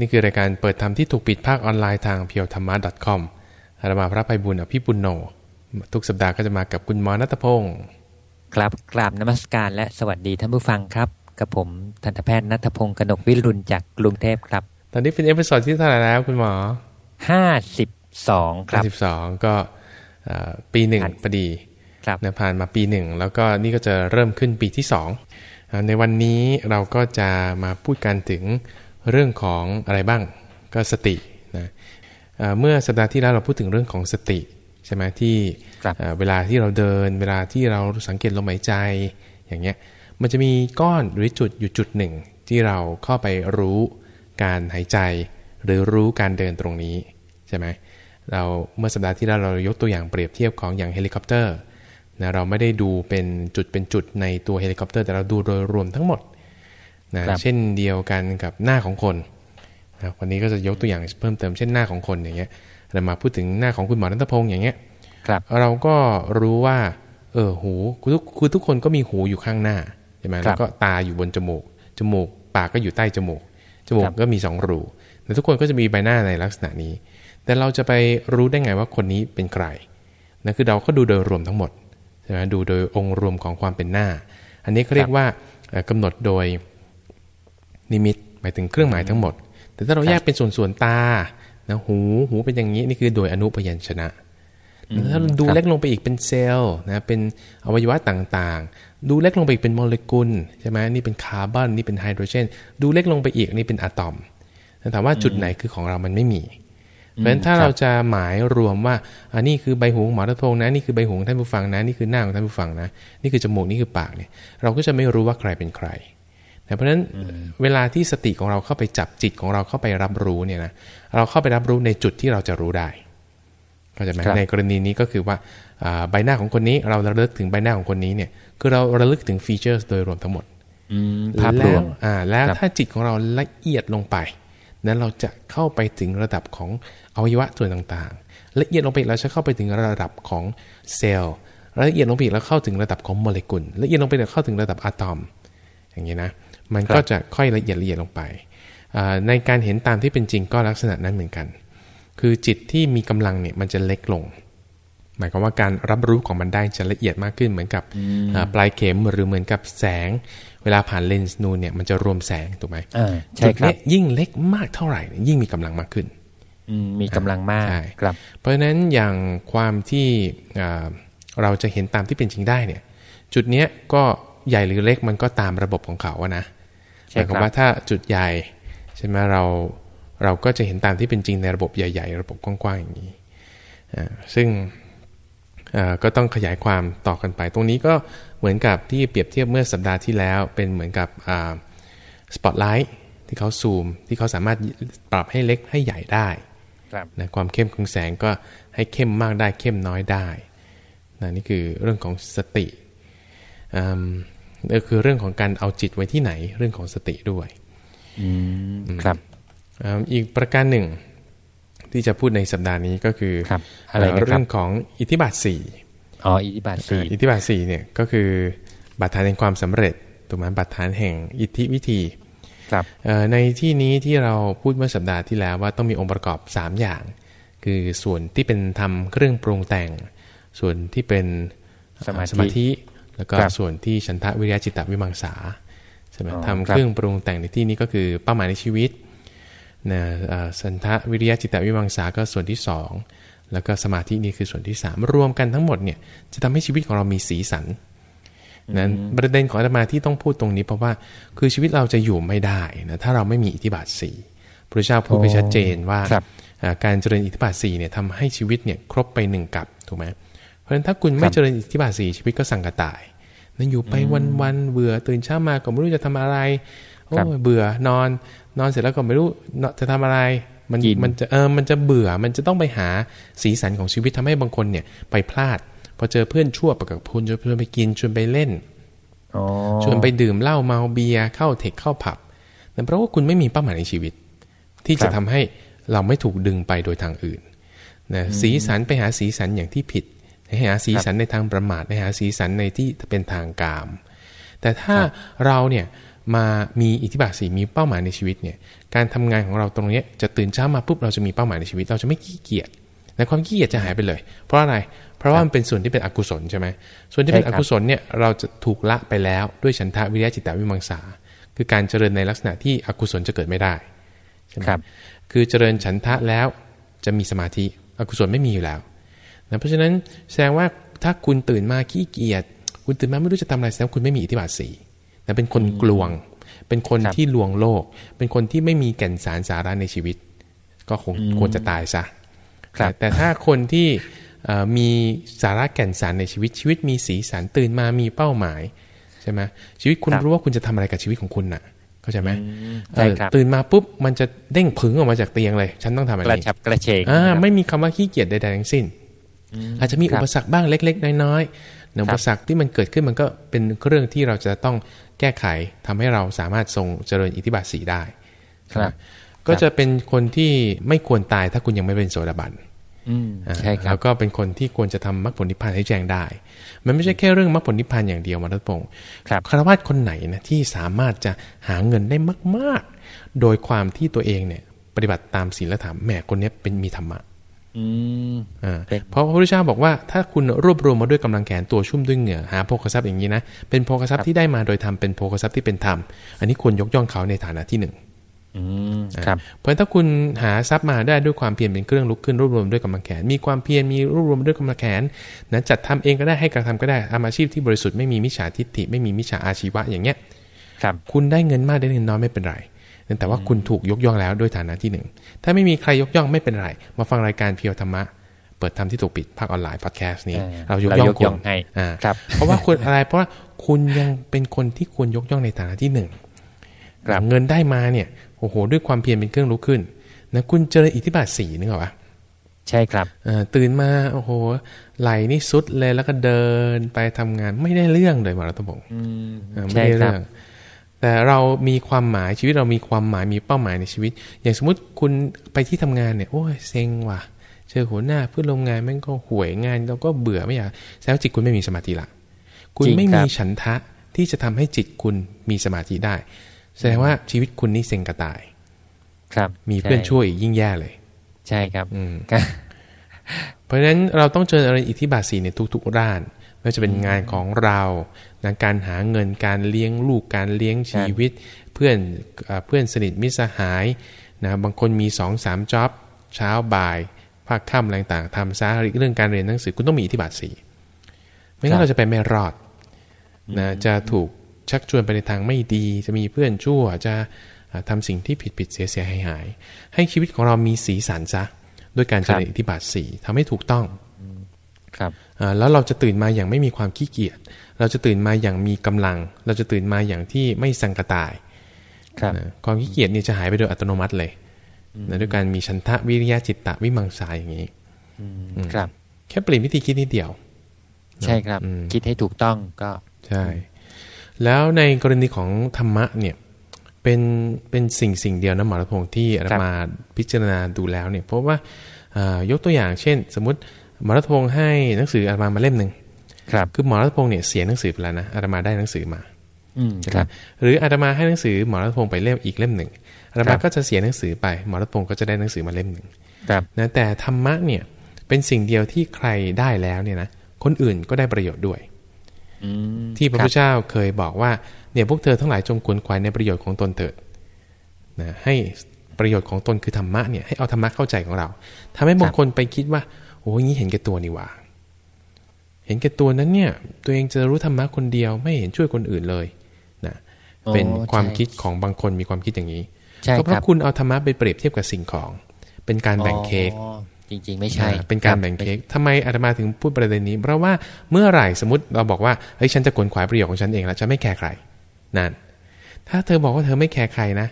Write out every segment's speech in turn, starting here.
นี่คือรายการเปิดธรรมที่ถูกปิดภาคออนไลน์ทางเพียวธรรมะ .com อาตมาพระไพบูลย์อภิปุณโญทุกสัปดาห์ก็จะมากับคุณหมอนัทพงศ์ครับกราบนมัสการและสวัสดีท่านผู้ฟังครับ กับผมทันตแพทย์นัทพงศ์กนกวิรุณจากกรุงเทพครับ ตอนนี้เป็น episode ที่เท่าไหร่แล้วคุณหมอห้าสิบสองครับ52ก็เอ่อปีหนึ่งครับพอดีครับนะผ่านมาปีหนึ่งแล้วก็นี่ก็จะเริ่มขึ้นปีที่สองอ่าในวันนี้เราก็จะมาพูดกันถึง เรื่องของอะไรบ้างก็สตินะเอ่อเมื่อสัปดาห์ที่แล้วเราพูดถึงเรื่องของสติใช่ไหมที่ครับเอ่อเวลาที่เราเดิน เวลาที่เราสังเกตลมหายใจอย่างเงี้ยมันจะมีก้อนหรือจุดอยู่จุดหนึ่ง ที่เราเข้าไปรู้การหายใจ หรือรู้การเดินตรงนี้ใช่ไหมเราเมื่อสัปดาห์ที่แล้วเรายกตัวอย่างเปรียบเทียบของอย่างเฮลิคอปเตอร์นะเราไม่ได้ดูเป็นจุดเป็นจุดในตัวเฮลิคอปเตอร์แต่เราดูโดยรวมทั้งหมด นะครับเช่นเดียวกันกับหน้าของคนนะวันนี้ก็จะยกตัวอย่างเพิ่มเติมเช่นหน้าของคนอย่างเงี้ยเรามาพูดถึงหน้าของคุณหมอนัทพงศ์อย่างเงี้ยครับเราก็รู้ว่า เออหูคือทุกคือทุกคนก็มีหูอยู่ข้างหน้าใช่ไหมครับแล้วก็ตาอยู่บนจมูก จมูก ปากก็อยู่ใต้จมูก จมูกครับก็มีสองรูแต่ทุกคนก็จะมีใบหน้าในลักษณะนี้ แต่เราจะไปรู้ได้ไงว่าคนนี้เป็นใครนั่นคือเราก็ดูโดยรวมทั้งหมดใช่ไหมดูโดยองค์รวมของความเป็นหน้า อันนี้เขาเรียกว่าเอ่อกำหนดโดย นิมิตหมายถึงเครื่องหมายทั้งหมด แต่ถ้าเราแยกเป็นส่วนๆตานะหูหูเป็นอย่างนี้นี่คือโดยอนุพยัญชนะถ้าเราดูเล็กลงไปอีกเป็นเซลล์นะเป็นอวัยวะต่างๆ ดูเล็กลงไปอีกเป็นโมเลกุลใช่ไหมนี่เป็นคาร์บอนนี่เป็นไฮโดรเจน ดูเล็กลงไปอีกนี่เป็นอะตอมถามว่าจุดไหนคือของเรามันไม่มี เพราะฉะนั้นถ้าเราจะหมายรวมว่าอันนี้คือใบหูของหมอรัตพงษ์นะนี่คือใบหูของท่านผู้ฟังนะนี่คือหน้าของท่านผู้ฟังนะ นี่คือจมูกนี่คือปากเนี่ย เราก็จะไม่รู้ว่าใครเป็นใคร เพราะฉะนั้นเวลาที่สติของเราเข้าไปจับจิตของเราเข้าไปรับรู้เนี่ยนะเราเข้าไปรับรู้ในจุดที่เราจะรู้ได้เข้าใจไหมครับในกรณีนี้ก็คือว่าอ่าใบหน้าของคนนี้เราระลึกถึงใบหน้าของคนนี้เนี่ยคือเราระลึกถึงฟีเจอร์โดยรวมทั้งหมดอืมภาพรวมแล้อ่าแล้วครับถ้าจิตของเราละเอียดลงไป นั้นเราจะเข้าไปถึงระดับของอวัยวะส่วนต่างๆ ละเอียดลงไปอีกเราจะเข้าไปถึงระดับของเซลล์ละเอียดลงไปอีกแล้วเข้าถึงระดับของโมเลกุลละเอียดลงไปอีกเข้าถึงระดับอะตอม อย่างนี้นะ มันก็จะค่อยละเอียดละเอียดลงไปอ่าในการเห็นตามที่เป็นจริงก็ลักษณะนั้นเหมือนกัน คือจิตที่มีกำลังเนี่ยมันจะเล็กลง หมายความว่าการรับรู้ของมันได้จะละเอียดมากขึ้นเหมือนกับอ่าปลายเข็มหรือเหมือนกับแสง เวลาผ่านเลนส์นูนเนี่ยมันจะรวมแสงถูกไหมอ่าใช่จุดครัเนี้บยยิ่งเล็กมากเท่าไหร่เนี่ยยิ่งมีกำลังมากขึ้นอืมมีกำลังมากใช่ครับ เพราะฉะนั้นอย่างความที่อ่าเราจะเห็นตามที่เป็นจริงได้เนี่ย จุดเนี้ยก็ใหญ่หรือเล็กมันก็ตามระบบของเขาอะนะ หใช่มายคความรับว่าถ้าจุดใหญ่ใช่ไหมเราเราก็จะเห็นตามที่เป็นจริงในระบบใหญ่ ๆ ระบบกว้างๆอย่างนี้อ่าซึ่งอ่าก็ต้องขยายความต่อกันไป ตรงนี้ก็เหมือนกับที่เปรียบเทียบเมื่อสัปดาห์ที่แล้ว เป็นเหมือนกับสปอตไลท์ที่เขาซูม ที่เขาสามารถปรับให้เล็กให้ใหญ่ได้ครับนะความเข้มของแสงก็ให้เข้มมากได้เข้มน้อยได้นะนี่คือเรื่องของสติอืม ก็คือเรื่องของการเอาจิตไว้ที่ไหนเรื่องของสติด้วยอืมครับอืมอีกประการหนึ่ง ที่จะพูดในสัปดาห์นี้ก็คือครับอะไรนะครับเรื่องของอิทธิบาทสี่อ๋ออิทธิบาทสี่อิทธิบาทสี่เนี่ยก็คือบาทฐานแห่งความสำเร็จถูกไหมบาทฐานแห่งอิทธิวิธีครับเอ่อในที่นี้ที่เราพูดเมื่อสัปดาห์ที่แล้วว่าต้องมีองค์ประกอบ 3 อย่าง คือส่วนที่เป็นทำเครื่องปรุงแต่ง ส่วนที่เป็นสมาธิสมาธิ แล้วก็ครับส่วนที่ฉันทะวิริยะจิตตวิมังสาใช่ไหมอ๋อทำครับเครื่องปรุงแต่งในที่นี้ก็คือเป้าหมายในชีวิตนะเอ่อฉันทะวิริยะจิตตวิมังสาก็ส่วนที่สองแล้วก็สมาธินี่คือส่วนที่สามรวมกันทั้งหมดเนี่ยจะทำให้ชีวิตของเรามีสีสันนั้นประเด็นของอาตมาที่ต้องพูดตรงนี้เพราะว่าคือชีวิตเราจะอยู่ไม่ได้นะถ้าเราไม่มีอิทธิบาทสี่พระเจ้าพูดไปชัดเจนว่าครับอ่าการเจริญอิทธิบาทสี่เนี่ยทำให้ชีวิตเนี่ยครบไปหนึ่งกับถูกไหมเพราะฉะนั้นถ้าคุณไม่เจริญอิทธิบาทสี่ชีวิตก็สั่งกระต่าย นั่นอยู่ไปวันๆเบื่อตื่นเช้ามาก็ไม่รู้จะทำอะไรโอ้ครับยเบื่อนอน นอนเสร็จแล้วก็ไม่รู้จะทำอะไร มันกินมันจะเออมันจะเบื่อมันจะต้องไปหาสีสันของชีวิตทำให้บางคนเนี่ยไปพลาดพอเจอเพื่อนชั่วประกับพูนชวนไปกินชวนไปเล่นอ๋อชวนไปดื่มเหล้าเมาเบียร์เข้าเทคเข้าผับนั่นเพราะว่าคุณไม่มีเป้าหมายในชีวิต ที่จะทำให้เราไม่ถูกดึงไปโดยทางอื่นนะสีสันไปหาสีสันอย่างที่ผิดไป หาสีสันในทางประมาทไปหาสีสันในที่เป็นทางกาม แต่ถ้าเราเนี่ยมามีอิทธิบาทสีมีเป้าหมายในชีวิตเนี่ยการทำงานของเราตรงเนี้ยจะตื่นเช้ามาปุ๊บเราจะมีเป้าหมายในชีวิต เราจะไม่ขี้เกียจแต่ความขี้เกียจจะหายไปเลย เพราะอะไรเพราะว่ามันเป็นส่วนที่เป็นอกุศลใช่ไหมส่วนที่เป็นอกุศลเนี่ยเราจะถูกละไปแล้วด้วยฉันทะวิริยะจิตตวิมังสาคือการเจริญในลักษณะที่อกุศลจะเกิดไม่ได้ใช่ไหมครับ คือเจริญฉันทะแล้วจะมีสมาธิอกุศลไม่มีอยู่แล้ว นะเพราะฉะนั้นแสดงว่าถ้าคุณตื่นมาขี้เกียจคุณตื่นมาไม่รู้จะทำอะไรแสดงว่าคุณไม่มีอิทธิบาทสีนะเป็นคนกลวง เป็นคนครับที่ลวงโลก เป็นคนที่ไม่มีแก่นสารสาระในชีวิต ก็คงควรจะตายซะครับแต่แต่ถ้าคนที่เอ่อมีสาระแก่นสารในชีวิตชีวิตมีสีสันตื่นมามีเป้าหมายใช่ไหมชีวิตคุณครับรู้ว่าคุณจะทำอะไรกับชีวิตของคุณน่ะเข้าใจไหมใช่เออครับตื่นมาปุ๊บมันจะเด้งผึ่งออกมาจากเตียงเลย ฉันต้องทำอะไรกระฉับกระเฉงอ่านะครับไม่มีคำว่าขี้เกียจใดๆทั้งสิ้น อาจจะมีครัอุบปสรรคบ้างเล็ก ๆ น้อยๆแต่อุปสรรคที่มันเกิดขึ้นมันก็เป็นเรื่องที่เราจะต้องแก้ไขทำให้เราสามารถทรงเจริญอิทธิบาทสีได้ครับก็จะเป็นคนที่ไม่ควรตายถ้าคุณยังไม่เป็นโสดาบันอืมอ่าใช่ครัแล้บวก็เป็นคนที่ควรจะทำมรรคผลนิพพานให้แจ้งได้ มันไม่ใช่แค่เรื่องมรรคผลนิพพานอย่างเดียวมารัตพงศ์ครับคารวะคนไหนนะที่สามารถจะหาเงินได้มาก ๆ โดยความที่ตัวเองเนี่ย ปฏิบัติตามศีลธรรมแหมคนเนี้ยเป็นมีธรรมะ อืมอ่าเป็นเพราะพระพุทธเจ้าบอกว่าถ้าคุณรวบรวมมาด้วยกำลังแขนตัวชุ่มด้วยเหงื่อหาโภคทรัพย์อย่างนี้นะเป็นโภคทรัพย์ที่ได้มาโดยธรรมเป็นโภคทรัพย์ที่เป็นธรรมอันนี้ควรยกย่องเขาในฐานะที่หนึ่งอืมครับเพราะฉะนั้นถ้าคุณหาทรัพย์มาได้ด้วยความเพียรเป็นเครื่องลุกขึ้นรวบรวมด้วยกำลังแขน มีความเพียรมีรวบรวมด้วยกำลังแขนนะจัดทำเองก็ได้ให้กระทำก็ได้ทำอาชีพที่บริสุทธิ์ไม่มีมิจฉาทิฏฐิไม่มีมิจฉาอาชีวะอย่างเงี้ยครับคุณได้เงินมากได้เงินน้อยไม่เป็นไร แต่ว่าคุณถูกยกย่องแล้วด้วยฐานะที่หนึ่งถ้าไม่มีใครยกย่องไม่เป็นไร มาฟังรายการเพียวธรรมะ เปิดทำที่ถูกปิดภาคออนไลน์พอดแคสต์นี้เออเรายกเราย่องยกคุย่ณองให้อ่าครับ เพราะว่าคุณอะไร เพราะว่าคุณยังเป็นคนที่ควรยกย่องในฐานะที่หนึ่งครับเงินได้มาเนี่ยโอ้โห ด้วยความเพียรเป็นเครื่องลุกขึ้นนะคุณเจริญอิทธิบาทสีนึกออกปะใช่ครับอ่าตื่นมาโอ้โหไหลนี่สุดเลยแล้วก็เดินไปทำงานไม่ได้เรื่องเลยมาแล้วตบงอืมเออไม่ใช่ได้ครัเรื่บอง แต่เรามีความหมายชีวิตเรามีความหมายมีเป้าหมายในชีวิต อย่างสมมติคุณไปที่ทำงานเนี่ยโอ้ยเซ็งว่ะเจอหัวหน้าเพื่อนร่วมงานแม่งก็ห่วยงานเราก็เบื่อไม่อยากแสดงว่าจิตคุณไม่มีสมาธิละคุณจริงไม่ครัมีบฉันทะที่จะทำให้จิตคุณมีสมาธิได้ แสดงว่าชีวิตคุณนี่เซ็งกระต่าย ครับ มีเพื่อนใช่วยอีกยิ่งแย่เลย ใช่ครับ อืมก็เพราะฉะนั้นเราต้องเจริญอิทธิบาทสีในทุกๆด้านไม่ว่าจะเป็นงานของเรา นะการหาเงินการเลี้ยงลูกการเลี้ยงชีวิต เพื่อนเอ่อเพื่อนสนิทมิตรสหายนะบางคนมีสองสามจ็อบเช้าบ่าย ภาคค่ำอะไรต่างๆทำซะเรื่องการเรียนหนังสือคุณต้องมีอิทธิบาทสีไม่งั้ครันบเราจะไปไม่รอดนะจะถูกชักชวนไปในทางไม่ดี จะมีเพื่อนชั่วจะอ่าทำสิ่งที่ผิดผิดๆเสียเสียหายหายๆให้ชีวิตของเรามีสีสันซะด้วยการเจริญอิทธิบาทสีทำให้ถูกต้องครับอ่าแล้วเราจะตื่นมาอย่างไม่มีความขี้เกียจ เราจะตื่นมาอย่างมีกำลัง เราจะตื่นมาอย่างที่ไม่สังกระต่ายครับนะความขี้เกียจเนี่ยจะหายไปโดยอัตโนมัติเลยนะด้วยการมีชันทะวิริยะจิตตะวิมังสาอย่างนี้ครับ แค่เปลี่ยนวิธีคิดนิดเดียว ใช่ครับอืมคิดให้ถูกต้องก็ใช่ แล้วในกรณีของธรรมะเนี่ย เป็นเป็นสิ่งสิ่งเดียวนะหมอรัตพงศ์ที่อาตมาพิจารณาดูแล้วเนี่ยเพราะว่าอ่ายกตัวอย่างเช่น สมมติหมอรัตพงศ์ให้หนังสืออาตมามาเล่มหนึ่ง ครับคือหมอรัตพงศ์เนี่ยเสียหนังสือไปแล้วนะอาตมาได้หนังสือมาอืมครับ หรืออาตมาให้หนังสือหมอรัตพงศ์ไปเล่มอีกเล่มหนึ่งอาตครัมาบก็จะเสียหนังสือไปหมอรัตพงศ์ก็จะได้หนังสือมาเล่มหนึ่งครับนะแต่ธรรมะเนี่ยเป็นสิ่งเดียวที่ใครได้แล้วเนี่ยนะคนอื่นก็ได้ประโยชน์ด้วยอืมที่พระพุทธเจ้าเคยบอกว่าเนี่ยพวกเธอทั้งหลายจงขวนขวายในประโยชน์ของตนเถิดนะให้ประโยชน์ของตนคือธรรมะเนี่ยให้เอาธรรมะเข้าใจของเราทำให้บางคนไปคิดว่าโอ้ยงี้เห็นแก่ตัวนี่หว่า เห็นแก่ตัวนั้นเนี่ย ตัวเองจะรู้ธรรมะคนเดียวไม่เห็นช่วยคนอื่นเลยนะอ๋อเป็นความใช่คิดของบางคนมีความคิดอย่างนี้ใช่ก็เพครัราะบคุณเอาธรรมะไปเปรียบเทียบกับสิ่งของ เป็นการแบ่งเค้กอ๋อจริงๆ ไม่ใช่อ่าเป็นการแบ่งเค้กทำไมอาตมาถึงพูดประเด็นนี้ เพราะว่าเมื่อไหร่สมมติเราบอกว่าเฮ้ยฉันจะขวนขวายประโยชน์ของฉันเองแล้วฉันไม่แคร์ใครนั่นถ้าเธอบอกว่าเธอไม่แคร์ใครนะ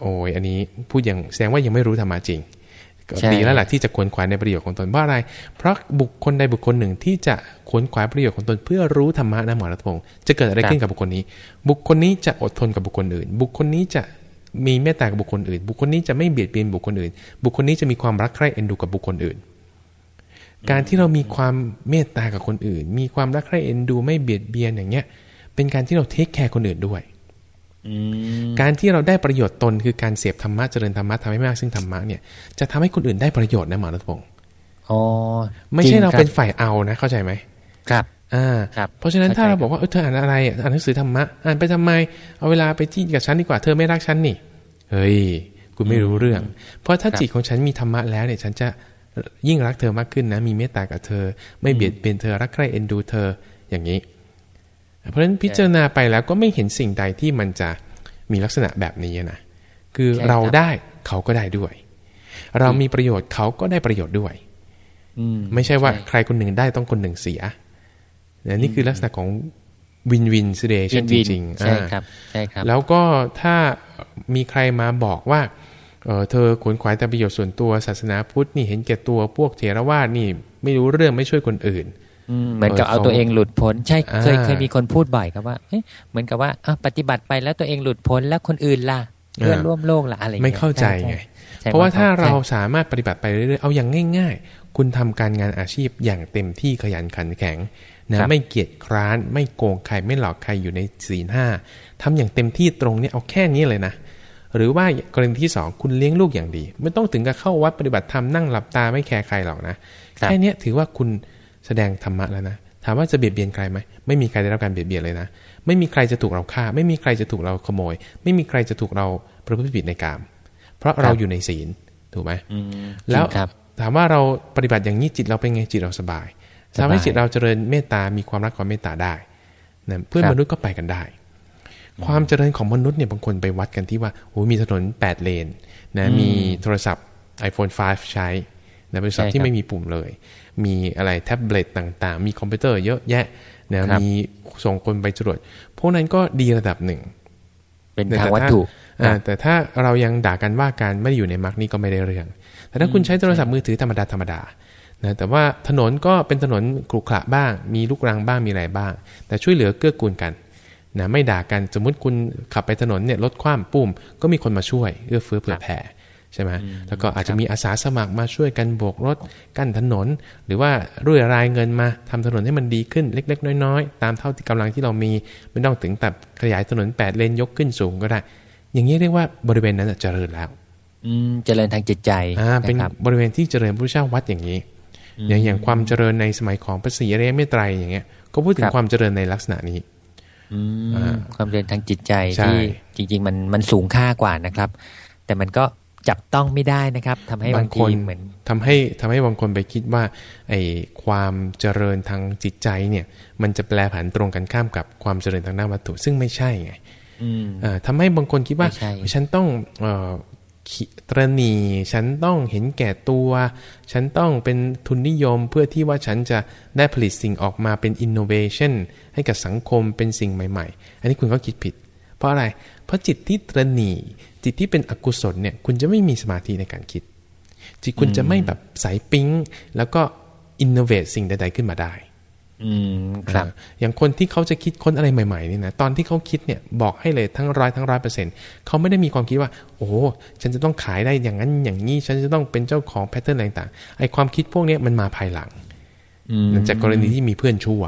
โอ้ยอันนี้พูดอย่างแสดงว่ายังไม่รู้ธรรมะจริงก็ใช่ ดีแล้วล่ะที่จะขวนขวายในประโยชน์ของตนเพราะอะไร เพราะบุคคลใดบุคคลหนึ่งที่จะขวนขวายประโยชน์ของตนเพื่อรู้ธรรมะนะหมอรัตพงศ์จะเกิดอะไรขึ้นกับบุคคลนี้ บุคคลนี้จะอดทนกับบุคคลอื่น บุคคลนี้จะมีเมตตากับบุคคลอื่น บุคคลนี้จะไม่เบียดเบียนบุคคลอื่น บุคคลนี้จะมีความรักใคร่เอ็นดูกับบุคคลอื่น การที่เรามีความเมตตากับคนอื่น มีความรักใคร่เอ็นดูไม่เบียดเบียนอย่างเงี้ย เป็นการที่เราเทคแคร์คนอื่นด้วยอืม การที่เราได้ประโยชน์ตนคือการเสพธรรมะเจริญธรรมะทำให้มากซึ่งธรรมะเนี่ยจะทำให้คนอื่นได้ประโยชน์นะหมอรัตพงศ์อ๋อไม่ใช่จงเราคบเป็นฝ่ายเอานะเข้าใจไหมครับอ่าครับเพราะฉะนั้นเข้าใจถ้าเราบอกว่าเออเธออ่านอะไรอะอ่านหนังสือธรรมะอ่านไปทำไม เอาเวลาไปที่กับฉันดีกว่าเธอไม่รักฉันนี่เฮ้ยคุณไม่รู้เรื่อง เพราะถ้าจิตของฉันมีธรรมะแล้วเนี่ยฉันจะยิ่งรักเธอมากขึ้นนะมีเมตตากับเธอ ไม่เบียดเบียนเธอรักใคร่เอ็นดูเธออย่างนี้ เพราะฉะนั้นพิจารณาไปแล้วก็ไม่เห็นสิ่งใดที่มันจะมีลักษณะแบบนี้นะคือใช่ครับเราได้เขาก็ได้ด้วย เรามีประโยชน์เขาก็ได้ประโยชน์ด้วยอืมไม่ใช่ว่าใครคนหนึ่งได้ต้องคนหนึ่งเสียนะนี่คือลักษณะของวินวินซิเดชันจวินๆริงๆใช่อ่าครับใช่ครับ แล้วก็ถ้ามีใครมาบอกว่าเออเธอขวนขวายแต่ประโยชน์ส่วนตัวศาสนาพุทธนี่เห็นแก่ตัวพวกเถรวาทนี่ ไม่รู้เรื่องไม่ช่วยคนอื่นอืม เหมือนกับเออเอาเขาตัวเองหลุดพ้น ใช่เคยอ่าเคยมีคนพูดบ่อยครับว่าเอ๊ะเหมือนกับว่าอะปฏิบัติไปแล้วตัวเองหลุดพ้นแล้วคนอื่นล่ะเพื่อนอ่าร่วมโลกล่ะอะไรอย่งไม่งี้ยเข้าใจช่ไงช่เพราะว่าถ้าเราใช่สามารถปฏิบัติไปเรื่อยๆเอาอย่างง่าย ๆ คุณทำการงานอาชีพอย่างเต็มที่ขยันขันแข็งนะไม่เกียจคร้านไม่โกงใครไม่หลอกใครอยู่ในศีลห้าทำอย่างเต็มที่ตรงเนี้ยเอาแค่นี้เลยนะหรือว่ากรณีที่สองคุณเลี้ยงลูกอย่างดี ไม่ต้องถึงกับเข้าวัดปฏิบัติธรรมนั่งหลับตาไม่แคร์ใครหรอกนะครับแค่เนี้ยถือว่าคุณ แสดงธรรมะแล้วนะถามว่าจะเบียดเบียนใครไหมไม่มีใครได้รับการเบียดเบียนเลยนะ ไม่มีใครจะถูกเราฆ่า ไม่มีใครจะถูกเราขโมย ไม่มีใครจะถูกเราประพฤติผิดในกาม เพราะเราอยู่ในศีลถูกไหมอืมแล้วจริงครับถามว่าเราปฏิบัติอย่างนี้จิตเราเป็นไงจิตเราสบายสบายทำให้จิตเราเจริญเมตตา มีความรักความเมตตาได้นะเพื่อนครับมนุษย์ก็ไปกันได้ ความเจริญของมนุษย์เนี่ยบางคนไปวัดกันที่ว่าโอ้ยมีถนน 8 เลนนะมีโทรศัพท์ iPhone 5 ใช้นะเป็นโทรศัพท์ที่ไม่มีปุ่มเลย มีอะไรแท็บเล็ตต่างๆ มีคอมพิวเตอร์เยอะแยะนะครับมีส่งคนไปจรวดพวกนั้นก็ดีระดับหนึ่ง เป็นแต่ทางถ้าวัตถุอ่าแต่ถ้าเรายังด่ากันว่าการไม่ได้อยู่ในมรรคนี้ก็ไม่ได้เรื่อง แต่ถ้าคุณใช้โทรศัพท์มือถือธรรมดาธรรมดานะแต่ว่าถนนก็เป็นถนนขรุขระบ้าง มีลูกรังบ้างมีอะไรบ้าง แต่ช่วยเหลือเกื้อกูลกันนะไม่ด่ากันสมมุติคุณขับไปถนนเนี่ยรถคว่ำปุ้มก็มีคนมาช่วยเอื้อเฟื้อเผื่อแผ่ ใช่ไหมแล้วก็อาจจะมีอาสาสมัครมาช่วยกันโบกรถกั้นถนน หรือว่ารุ่ยรายเงินมาทำถนนให้มันดีขึ้นเล็ก ๆ น้อยๆ ตามเท่าที่กำลังที่เรามีไม่ต้องถึงแต่ขยายถนนแปดเลนยกขึ้นสูงก็ได้ อย่างนี้เรียกว่าบริเวณนั้นนะเจริญแล้ว อืมเจริญทางจิตใจอ่าเป็นนะครับบริเวณที่เจริญพระเจ้าวัดอย่างนี้อย่างอย่างความเจริญในสมัยของพระศรีอริยเมตไตรอย่างเงี้ย ก็พูดถึคงรับความเจริญในลักษณะนี้อืมอ่าความเจริญทางจิตใจใช่ที่จริง ๆ มันมันสูงค่ากว่านะครับ แต่มันก็ จับต้องไม่ได้นะครับทำให้บาบางงทีคนเหมือนทำให้ทำให้บางคนไปคิดว่าไอ้ความเจริญทางจิตใจเนี่ย มันจะแปลผันตรงกันข้ามกับความเจริญทางด้านวัตถุ ซึ่งไม่ใช่ไงอืมอ่าทำให้บางคนคิดว่าไม่ใช่ฉันต้องเอ่อขีตรณีฉันต้องเห็นแก่ตัว ฉันต้องเป็นทุนนิยมเพื่อที่ว่าฉันจะได้ผลิตสิ่งออกมาเป็น innovation ให้กับสังคมเป็นสิ่งใหม่ ๆ อันนี้คุณก็คิดผิด เพราะอะไร เพราะจิตที่ตรณี จิตที่เป็นอกุศลเนี่ย คุณจะไม่มีสมาธิในการคิด จิตคุณจะไม่แบบสายปิ๊งแล้วก็ innovate สิ่งใดๆขึ้นมาได้ อืมครับอ่าอย่างคนที่เขาจะคิดค้นอะไรใหม่ๆนี่นะตอนที่เขาคิดเนี่ยบอกให้เลยทั้งร้อยทั้งร้อยเปอร์เซ็นต์เขาไม่ได้มีความคิดว่า โอ้โหฉันจะต้องขายได้อย่างนั้นอย่างนี้ ฉันจะต้องเป็นเจ้าของแพทเทิร์นอะไรต่างๆไอความคิดพวกเนี้ยมันมาภายหลังอืมจากกรณีที่มีเพื่อนชั่ว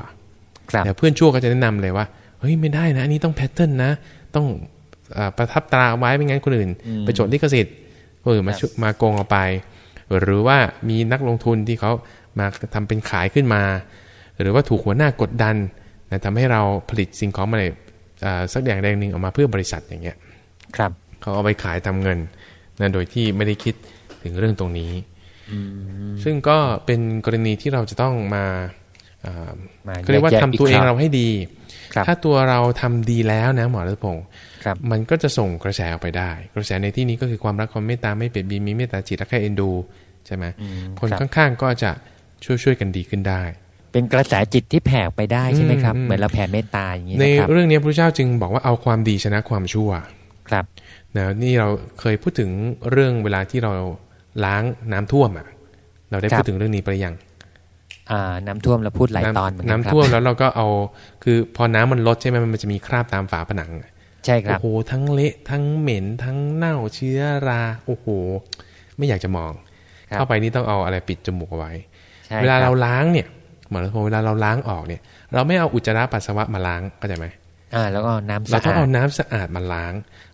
ครับแต่เพื่อนชั่วก็จะแนะนำเลยว่าเฮ้ยไม่ได้นะอันนี้ต้องแพทเทิร์นนะ ต้องอา ประทับตราเอาไว้ไม่งั้นคนอื่น ไปจดลิขสิทธิ์คนอื่นมาชุมาโกงเอาไป หรือว่ามีนักลงทุนที่เขามาทำเป็นขายขึ้นมา หรือว่าถูกหัวหน้ากดดันนะทำให้เราผลิตสิ่งของมาเลยอ่าสักอย่างใดอย่างหนึ่งออกมาเพื่อบริษัทอย่างเงี้ยครับเขาเอาไปขายทำเงินนะโดยที่ไม่ได้คิดถึงเรื่องตรงนี้ซึ่งก็เป็นกรณีที่เราจะต้องมาอ่ามาเขาเรียกว่าแยกแยะทำตัวเองวิเคราะห์เราให้ดีครับ ถ้าตัวเราทำดีแล้วนะหมอรัตพงศ์ครับมันก็จะส่งกระแสออกไปได้ กระแสในที่นี้ก็คือความรักความเมตตาไม่เปรียบเบียนมีเมตตาจิตรักใคร่เอ็นดูใช่ไหมอืมคนครับข้างๆก็จะช่วยช่วยๆกันดีขึ้นได้ เป็นกระแสจิตที่แผ่ไปได้ใช่ไหมครับอืมเหมือนเราแผ่เมตตาอย่างนี้ในนะครับเรื่องนี้พระเจ้าจึงบอกว่าเอาความดีชนะความชั่ว ครับนะนี่เราเคยพูดถึงเรื่องเวลาที่เราล้างน้ำท่วมอะ เราได้ครับพูดถึงเรื่องนี้ไปหรือยัง อ่าน้ำท่วมเราพูดหลายตอนเหมือนกันน้ำครับท่วมแล้วเราก็เอาคือพอน้ำมันลดใช่ไหมมันจะมีคราบตามฝาผนัง ใช่ครับโอ้โหทั้งเละทั้งเหม็นทั้งเน่าเชื้อราโอ้โห ไม่อยากจะมองครับเข้าไปนี่ต้องเอาอะไรปิดจมูกเอาไว้ใช่เวลาคบเราล้างเนี่ยหมอรัตพงศ์เวลาเราล้างออกเนี่ย เราไม่เอาอุจจาระปัสสาวะมาล้างเข้าใจไหมอ่าแล้วก็น้ำสะเราต้องอาเอาดน้ำสะอาดมาล้าง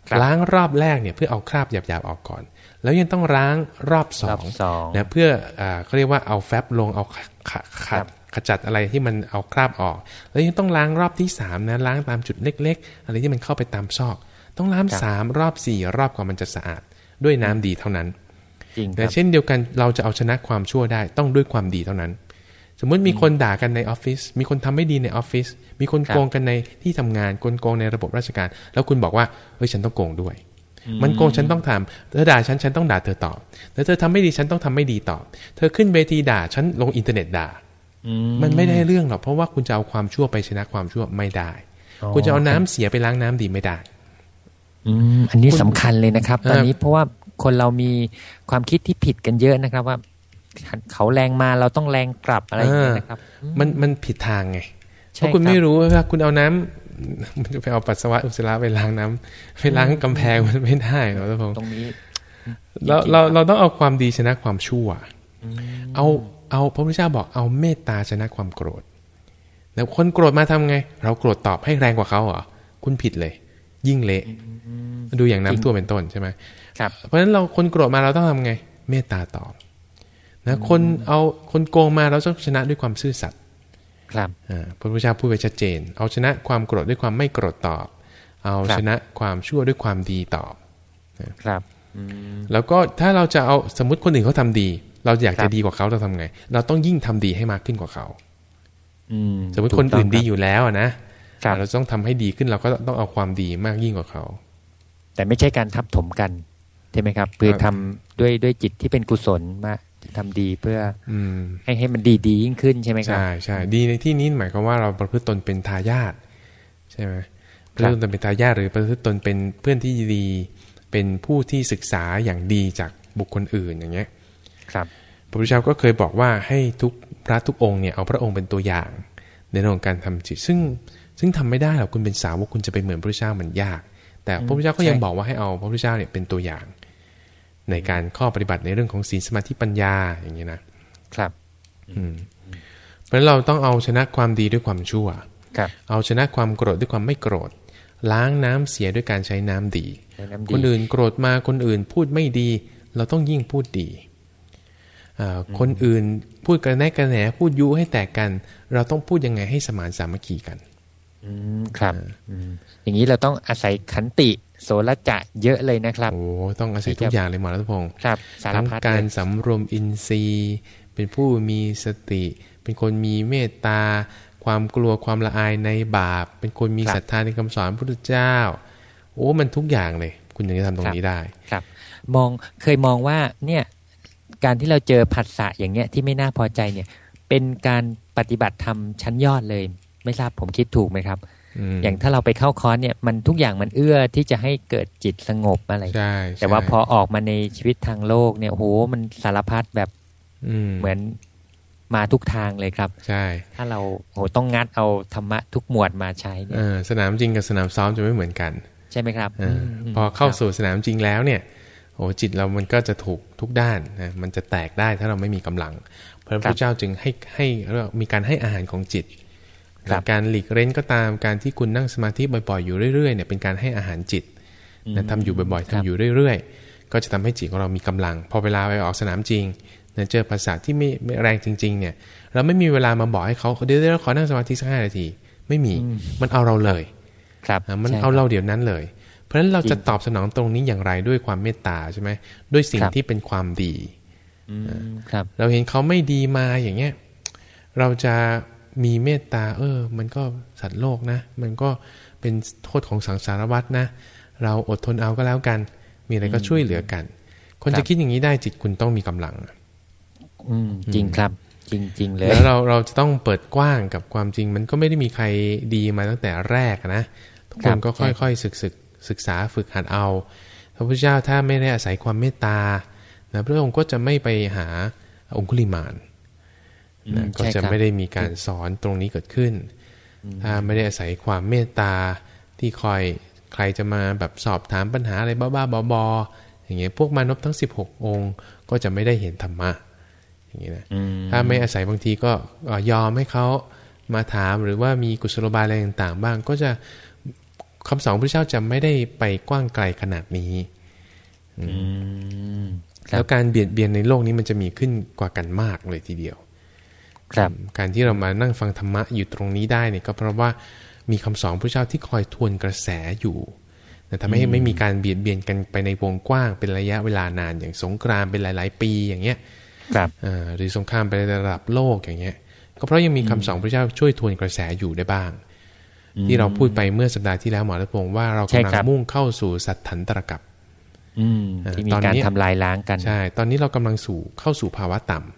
ครับล้างรอบแรกเนี่ยเพื่อเอาคราบหยาบๆออกก่อน แล้วยังต้องล้างรอบสรออบงสองนะเพื่ออ่าเขาเรียกว่าเอาแฟบลงเอา ขะขะครัขัดบขจัดอะไรที่มันเอาคราบออก แล้วยังต้องล้างรอบที่สามนะล้างตามจุดเล็ก ๆ อะไรที่มันเข้าไปตามซอก ต้องล้างสามรอบสี่รอบกว่ามันจะสะอาด ด้วยน้ำดีเท่านั้นจริงคแต่รับเช่นเดียวกันเราจะเอาชนะความชั่วได้ต้องด้วยความดีเท่านั้น สมมุติมีคนด่ากันในออฟฟิศมีคนทำไม่ดีในออฟฟิศมีคนครับโกงกันในที่ทำงานโกงโกงในระบบราชการ แล้วคุณบอกว่าเฮ้ยฉันต้องโกงด้วย มันโกงฉันต้องทำเธอด่าฉันฉันต้องด่าเธอตอบแล้วเธอทำไม่ดีฉันต้องทำไม่ดีตอบ เธอขึ้นเวทีด่าฉันลงอินเทอร์เน็ตด่าอืมมันไม่ได้เรื่องหรอกเพราะว่าคุณจะเอาความชั่วไปชนะความชั่วไม่ได้อ๋อคุณจะเอาน้ำเสียไปล้างน้ำดีไม่ได้อืมอันนี้สำคัญเลยนะครับเอ่อตอนนี้เพราะว่าคนเรามีความคิดที่ผิดกันเยอะนะครับว่า เขาแรงมาเราต้องแรงกลับอะไรอย่างเงี้ยนะครับ มันมันผิดทางไงใช่เพราะคุณครับไม่รู้ว่าคุณเอาน้ำ มันจะไปเอาปัสสาวะอุจจาระไปล้างน้ำไปล้างกำแพงมันไม่ได้หรอกท่านผมตรงนี้เราเราเราต้องเอาความดีชนะความชั่ว เอาเอาพระพุทธเจ้าบอกเอาเมตตาชนะความโกรธ แล้วคนโกรธมาทำไง เราโกรธตอบให้แรงกว่าเขาเหรอคุณผิดเลย ยิ่งเละดูอย่างน้ำท่วมเป็นต้นใช่ไหมครับ เพราะฉะนั้นเราคนโกรธมาเราต้องทำไง เมตตาตอบนะคนเอาคนโกงมาเราต้องชนะด้วยความซื่อสัตย์ ครับอ่าพระพุทธเจ้าพูดไว้ชัดเจน เอาชนะความโกรธด้วยความไม่โกรธตอบ เอาครับชนะความชั่วด้วยความดีตอบครับอืมแล้วก็ถ้าเราจะเอาสมมติคนอื่นเขาทำดี เราอยากครัจะบดีกว่าเขาเราทำไง เราต้องยิ่งทำดีให้มากขึ้นกว่าเขาอืมสมมติคนอื่นดีอยู่แล้วอะนะครับเราต้องทำให้ดีขึ้นเราก็ต้องเอาความดีมากยิ่งกว่าเขา แต่ไม่ใช่การทับถมกันใช่ไหมครับ คือครับทำด้วยด้วยจิตที่เป็นกุศลมา ทำดีเพื่อ อืมให้ให้มันดีดียิ่งขึ้นใช่ไหมครับใช่ใช่ดีในที่นี้หมายความว่าเราประพฤติตนเป็นทายาทใช่ไหมประพฤติตนเป็นทายาทหรือประพฤติตนเป็นเพื่อนที่ดี เป็นผู้ที่ศึกษาอย่างดีจากบุคคลอื่นอย่างเงี้ย ครับพระพุทธเจ้าก็เคยบอกว่าให้ทุกพระทุกองค์เนี่ยเอาพระองค์เป็นตัวอย่างในเรื่องของการทำจิต ซึ่งซึ่งทำไม่ได้หรอกคุณเป็นสาวกคุณจะไปเหมือนพระพุทธเจ้ามันยาก แต่พระพุทธเจ้าก็ยังใช่บอกว่าให้เอาพระพุทธเจ้าเนี่ยเป็นตัวอย่าง ในการข้อปฏิบัติในเรื่องของศีลสมาธิปัญญาอย่างนี้นะครับ อืมเพราะฉะนั้นเราต้องเอาชนะความดีด้วยความชั่วครับ เอาชนะความโกรธด้วยความไม่โกรธ ล้างน้ำเสียด้วยการใช้น้ำดีใช้น้ำดี คนอื่นโกรธมาคนอื่นพูดไม่ดี เราต้องยิ่งพูดดีอ่าคนอื่นพูดกระแนะกระแหนพูดยุให้แตกกัน เราต้องพูดยังไงให้สมานสามัคคีกันอืมครับอืมอย่างนี้เราต้องอาศัยขันติ โสรจะเยอะเลยนะครับ โอ้ต้องอาศัยที่ทุจะกอย่างเลยหมอรัตพงศ์ครับสารทั้งพัดการเลยสำรวมอินทรีย์ เป็นผู้มีสติ เป็นคนมีเมตตา ความกลัวความละอายในบาป เป็นคนมีศรัทธาในคำสอนพระพุทธเจ้า โอ้มันทุกอย่างเลย คุณถึงจะทำตรงนี้ได้ครับ มองเคยมองว่าเนี่ยการที่เราเจอผัสสะอย่างเงี้ยที่ไม่น่าพอใจเนี่ย เป็นการปฏิบัติธรรมชั้นยอดเลย ไม่ทราบผมคิดถูกไหมครับม อย่างถ้าเราไปเข้าคอร์สเนี่ยมันทุกอย่างมันเอื้อที่จะให้เกิดจิตสงบอะไรใช่แต่ว่าใช่พอออกมาในชีวิตทางโลกเนี่ยโอ้โหมันสารพัดแบบอืมเหมือนมาทุกทางเลยครับ ใช่ ถ้าเราโอ้โหต้องงัดเอาธรรมะทุกหมวดมาใช้เนี่เอยอสนามจริงกับสนามซ้อมจะไม่เหมือนกัน ใช่ไหมครับเอออมพอเข้าครับสู่สนามจริงแล้วเนี่ยโอ้จิตเรามันก็จะถูกทุกด้านนะมันจะแตกได้ถ้าเราไม่มีกำลัง พระพุทธเจ้าจึงให้ให้เรียกว่ามีการให้อาหารของจิตครับ การหลีกเล่นก็ตามการที่คุณนั่งสมาธิบ่อยๆอยู่เรื่อยๆเนี่ยเป็นการให้อาหารจิตนะทำอยู่บ่อยๆครับทำอยู่เรื่อย ๆ ก็จะทำให้จิตของเรามีกำลัง พอเวลาไปออกสนามจริงนะเจอภาษาที่ไม่ไม่แรงจริง ๆ เนี่ย เราไม่มีเวลามาบอกให้เขาเดี๋ยวเดี๋ยวขอนั่งสมาธิสักห้านาที ไม่มีมันเอาเราเลย ครับอะมันใช่เอาครับเราเดี๋ยวนั้นเลย เพราะฉะนั้นเราจริงจะตอบสนองตรงนี้อย่างไรด้วยความเมตตาใช่ไหมด้วยสิ่งครับที่เป็นความดีอืมครับ เราเห็นเขาไม่ดีมาอย่างเงี้ย เราจะ มีเมตตาเออ มันก็สัตว์โลกนะ มันก็เป็นโทษของสังสารวัฏนะ เราอดทนเอาก็แล้วกัน มีอะไรก็ช่วยเหลือกัน คนครับจะคิดอย่างนี้ได้จิตคุณต้องมีกำลัง อืมจริงครับ จริง ๆ เลยแล้วเราเราจะต้องเปิดกว้างกับความจริง มันก็ไม่ได้มีใครดีมาตั้งแต่แรกอะนะทุกคนก็ใช่ค่อยๆศึกศึกศึกษาฝึกหัดเอา พระพุทธเจ้าถ้าไม่ได้อาศัยความเมตตานะพระองค์ก็จะไม่ไปหาองคุลิมานอืม นะก็ใช่จะครับไม่ได้มีการสอนตรงนี้เกิดขึ้น ถ้าไม่ได้อาศัยความเมตตาที่คอยใครจะมาแบบสอบถามปัญหาอะไรบ้าๆบอๆอย่างเงี้ยพวกมานพทั้ง 16 องค์ ก็จะไม่ได้เห็นธรรมะอย่างนี้นะอืมถ้าไม่อาศัยบางทีก็เอ่อยอมให้เขามาถามหรือว่ามีกุศโลบายอะไรต่างๆ บ้าง ก็จะคำสอนพระเจ้าจะไม่ได้ไปกว้างไกลขนาดนี้อืมครัแล้บวการเบียดเบียนในโลกนี้มันจะมีขึ้นกว่ากันมากเลยทีเดียว ครับการที่เรามานั่งฟังธรรมะอยู่ตรงนี้ได้เนี่ยก็เพราะว่ามีคำสอนพระเจ้าที่คอยทวนกระแสอยู่นะทำให้ไม่มีการเบียดเบียนกันไปในวงกว้างเป็นระยะเวลานานอย่างสงกรานต์เป็นหลาย ๆ ปีอย่างเงี้ยครับอ่าหรือสงครามไประดับโลกอย่างเงี้ย ก็เพราะยังมีคำสอนพระเจ้าช่วยทวนกระแสอยู่ได้บ้าง ที่เราพูดไปเมื่อสัปดาห์ที่แล้วหมอรัตพงศ์ว่าเราใช่กำลังครับมุ่งเข้าสู่สัตถันตรกับอืมเอ่อที่มีตอนการนี้ทำลายล้างกันใช่ ตอนนี้เรากำลังสู่เข้าสู่ภาวะต่ำครับ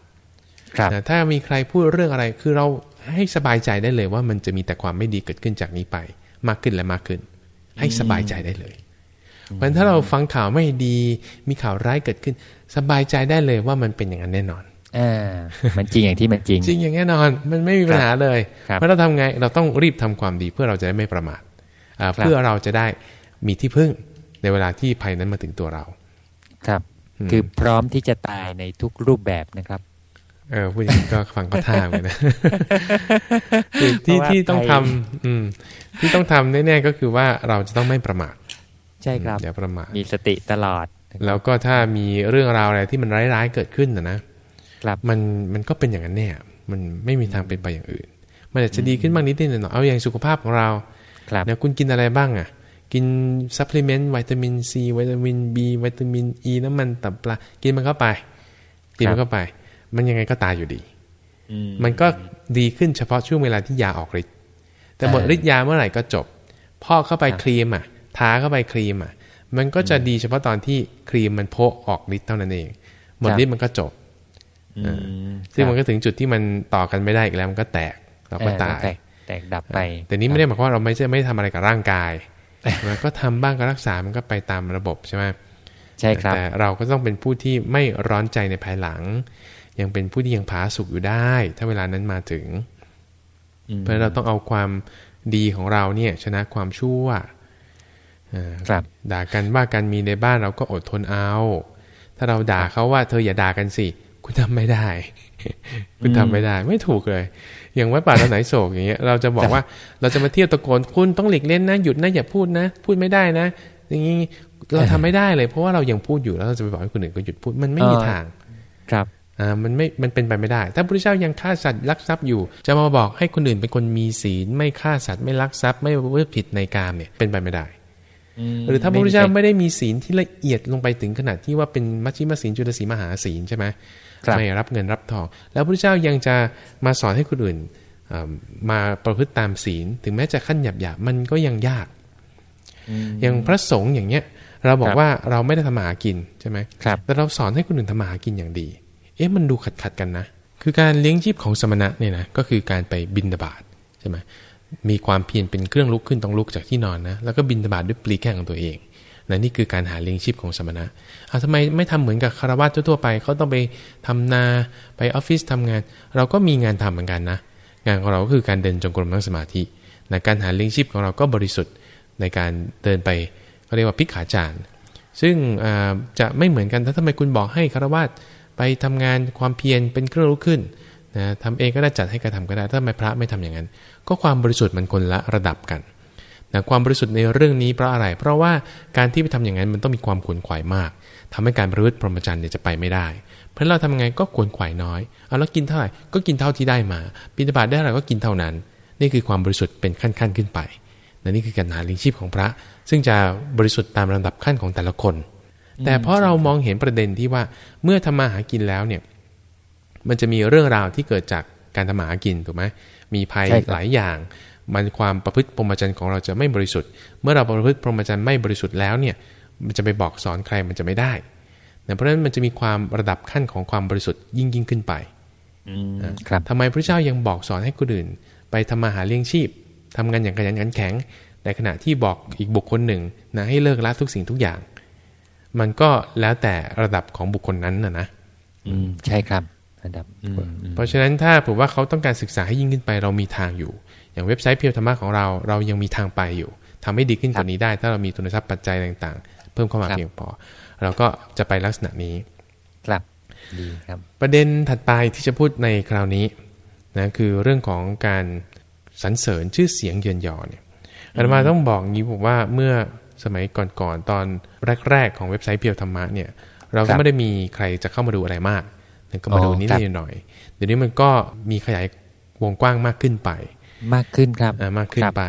นะถ้ามีใครพูดเรื่องอะไร คือเราให้สบายใจได้เลยว่ามันจะมีแต่ความไม่ดีเกิดขึ้นจากนี้ไป มากขึ้นและมากขึ้น ให้สบายใจได้เลยเพราะฉะนั้นถ้าเราฟังข่าวไม่ดี มีข่าวร้ายเกิดขึ้น สบายใจได้เลยว่ามันเป็นอย่างนั้นแน่นอนอ่ามันจริงอย่างที่มันจริง จริงอย่างแน่นอน มันไม่มีปัญหาเลยครับเพราะเราทำไง เราต้องรีบทำความดีเพื่อเราจะได้ไม่ประมาทอ่าครับเพื่อเราจะได้มีที่พึ่งในเวลาที่ภัยนั้นมาถึงตัวเรา ครับอืมคือพร้อมที่จะตายในทุกรูปแบบนะครับ เออพูดอย่างนี้ก็ฟังก็ท่าเหมือนกันนะคือที่เพราะว่าที่ต้องภัยทำอืม ที่ต้องทำแน่ๆก็คือว่าเราจะต้องไม่ประมาทใช่ครับอย่าประมาทมีสติตลอด แล้วก็ถ้ามีเรื่องราวอะไรที่มันร้ายๆเกิดขึ้นนะนะครับมันมันก็เป็นอย่างนั้นแน่มันไม่มีทางเป็นไปอย่างอื่น มันอาจจะดีขึ้นบ้างนิดนึงหน่อยๆเอาอย่างสุขภาพของเราครับเนี่ยคุณกินอะไรบ้างอะ กิน supplement วิตามินซีวิตามินบีวิตามินอ e, ีน้ำมันตับปลากินมันเข้าไปกินมันเข้าไป มันยังไงก็ตายอยู่ดีอืมันก็ดีขึ้นเฉพาะช่วงเวลาที่ยาออกฤทธิ์แต่หมดฤทธิ์ยาเมื่อไหร่ก็จบ พอกเข้าไปครีมอะทาเข้าไปครีมอะ มันก็จะดีเฉพาะตอนที่ครีมมันโพะออกฤทธิ์เท่านั้นเอง หมดฤทธิ์มันก็จบอืมซึ่งครับมันก็ถึงจุดที่มันต่อกันไม่ได้อีกแล้วมันก็แตกเราก็เออตายแตกแตกดับไปแต่นี้ไม่ได้หมายความว่าเราไม่ใช่ไม่ทำอะไรกับร่างกายมันก็ทำบ้างก็รักษา มันก็ไปตามระบบใช่ไหมใช่ครับแต่เราก็ต้องเป็นผู้ที่ไม่ร้อนใจในภายหลัง ยังเป็นผู้ที่ยังผาสุกอยู่ได้ ถ้าเวลานั้นมาถึงอืมเพราะเราต้องเอาความดีของเราเนี่ย ชนะความชั่วเอ่อครับ ด่ากันว่ากันมีในบ้านเราก็อดทนเอา ถ้าเราด่าเขาว่าเธออย่าด่ากันสิ คุณทำไม่ได้ คุณทำไม่ได้ ไม่ถูกเลย อย่างวัดป่าตอนไหนโศกอย่างเงี้ย เราจะบอกว่าเราจะมาเที่ยวตะโกนคุณต้องหลีกเล่นนะหยุดนะอย่าพูดนะ พูดไม่ได้นะ อย่างงี้เราทำไม่ได้เลย เพราะว่าเรายังพูดอยู่แล้วเราจะไปบอกให้คนอื่นก็หยุดพูดมันไม่มีเออทาง ครับอ่า มันไม่มันเป็นไปไม่ได้ ถ้าพระพุทธเจ้ายังฆ่าสัตว์ลักทรัพย์อยู่ จะมาบอกให้คนอื่นเป็นคนมีศีลไม่ฆ่าสัตว์ไม่ลักทรัพย์ไม่ประพฤติผิดในกามเนี่ยเป็นไปไม่ได้หรือถ้าพระพุทธเจ้าไม่ได้มีศีลที่ละเอียดลงไปถึงขนาดที่ว่าเป็นมัชฌิมศีลจุลศีลมหาศีลใช่ไหมครับไม่รับเงินรับทอง แล้วพระพุทธเจ้ายังจะมาสอนให้คนอื่นอ่ามาประพฤติตามศีล ถึงแม้จะขั้นหยาบๆมันก็ยังยาก อย่างพระสงฆ์อย่างเงี้ย เราบอคกรับว่าเราไม่ได้ทำมาหากินใช่ไหมครับแต่เราสอนให้คนอื่นทำมาหากินอย่างดี เอ๊ะมันดูขัดขัดกันนะ คือการเลี้ยงชีพของสมณะเนี่ยนะก็คือการไปบินดาบาตใช่ไหมมีความเพียรเป็นเครื่องลุกขึ้นต้องลุกจากที่นอนนะแล้วก็บินดาบาตด้วยปลีแข้งของตัวเองนะนี่คือการหาเลี้ยงชีพของสมณะเอาทำไมไม่ทำเหมือนกับคารวะทั่วไป เขาต้องไปทำนาไปออฟฟิศทำงาน เราก็มีงานทำเหมือนกันนะ งานของเราก็คือการเดินจงกรมนั่งสมาธินะการหาเลี้ยงชีพของเราก็บริสุทธิ์ในการเดินไปเขาเรียกว่าพิกขาจารย์ซึ่งอ่าจะไม่เหมือนกันถ้าทำไมคุณบอกให้คารวะ ไปทำงานความเพียรเป็นเครื่องรู้ขึ้นนะทำเองก็ได้จัดให้กระทำก็ได้ถ้าไม่พระไม่ทำอย่างนั้น ก็ความบริสุทธิ์มันคนละระดับกันนะความบริสุทธิ์ในเรื่องนี้เพราะอะไร เพราะว่าการที่ไปทำอย่างนั้นมันต้องมีความขวนขวายมากทำให้การประพฤติพรหมจรรย์เนี่ยจะไปไม่ได้ เพราะเราทำไงก็ขวนขวายน้อยเอาแล้วกินเท่าไหร่ก็กินเท่าที่ได้มาบิณฑบาตได้เท่าไรก็กินเท่านั้น นี่คือความบริสุทธิ์เป็นขั้นๆขึ้นไปนะนี่คือการหาเลี้ยงชีพของพระ ซึ่งจะบริสุทธิ์ตามลำดับขั้นของแต่ละคน แต่เพราะเรามองเห็นประเด็นที่ว่าเมื่อทำมาหากินแล้วเนี่ย มันจะมีเรื่องราวที่เกิดจากการทำมาหากินถูกไหมมีภัยใช่ครับหลายอย่าง มันความประพฤติพรหมจรรย์ของเราจะไม่บริสุทธิ์ เมื่อเราประพฤติพรหมจรรย์ไม่บริสุทธิ์แล้วเนี่ย มันจะไปบอกสอนใครมันจะไม่ได้นะเพราะฉะนั้นมันจะมีความระดับขั้นของความบริสุทธิ์ยิ่งยิ่งขึ้นไปอืมครับทำไมพระเจ้ายังบอกสอนให้คนอื่น ไปทำมาหาเลี้ยงชีพทำงานอย่างขยันขันแข็ง ในขณะที่บอกอีกบุคคลหนึ่งนะให้เลิกละทุกสิ่งทุกอย่าง มันก็แล้วแต่ระดับของบุคคลนั้นนะนะอืมใช่ครับระดับอืมอืมเพราะฉะนั้นถ้าผมว่าเขาต้องการศึกษาให้ยิ่งขึ้นไปเรามีทางอยู่ อย่างเว็บไซต์เพียวธรรมะของเรา เรายังมีทางไปอยู่ทำให้ดีขึ้นกว่านี้ได้ ถ้าเรามีทุนทรัพย์ปัจจัยต่าง ๆ เพิ่มเข้ามาครับเพียงพอ เราก็จะไปลักษณะนี้ ครับดีครับ ประเด็นถัดไปที่จะพูดในคราวนี้นะคือเรื่องของการสรรเสริญชื่อเสียงเยินยอเนี่ยอาตมาต้องบอกงี้ผมว่าเมื่อ สมัยก่อนๆตอนแรก ๆ ของเว็บไซต์เพียวธรรมะเนี่ย เราครัก็บไม่ได้มีใครจะเข้ามาดูอะไรมากก็มาดูอ๋อนิดครับๆหน่อยๆเดี๋ยวนี้มันก็มีขยายวงกว้างมากขึ้นไป มากขึ้นครับอ่ามากขึ้นครับไป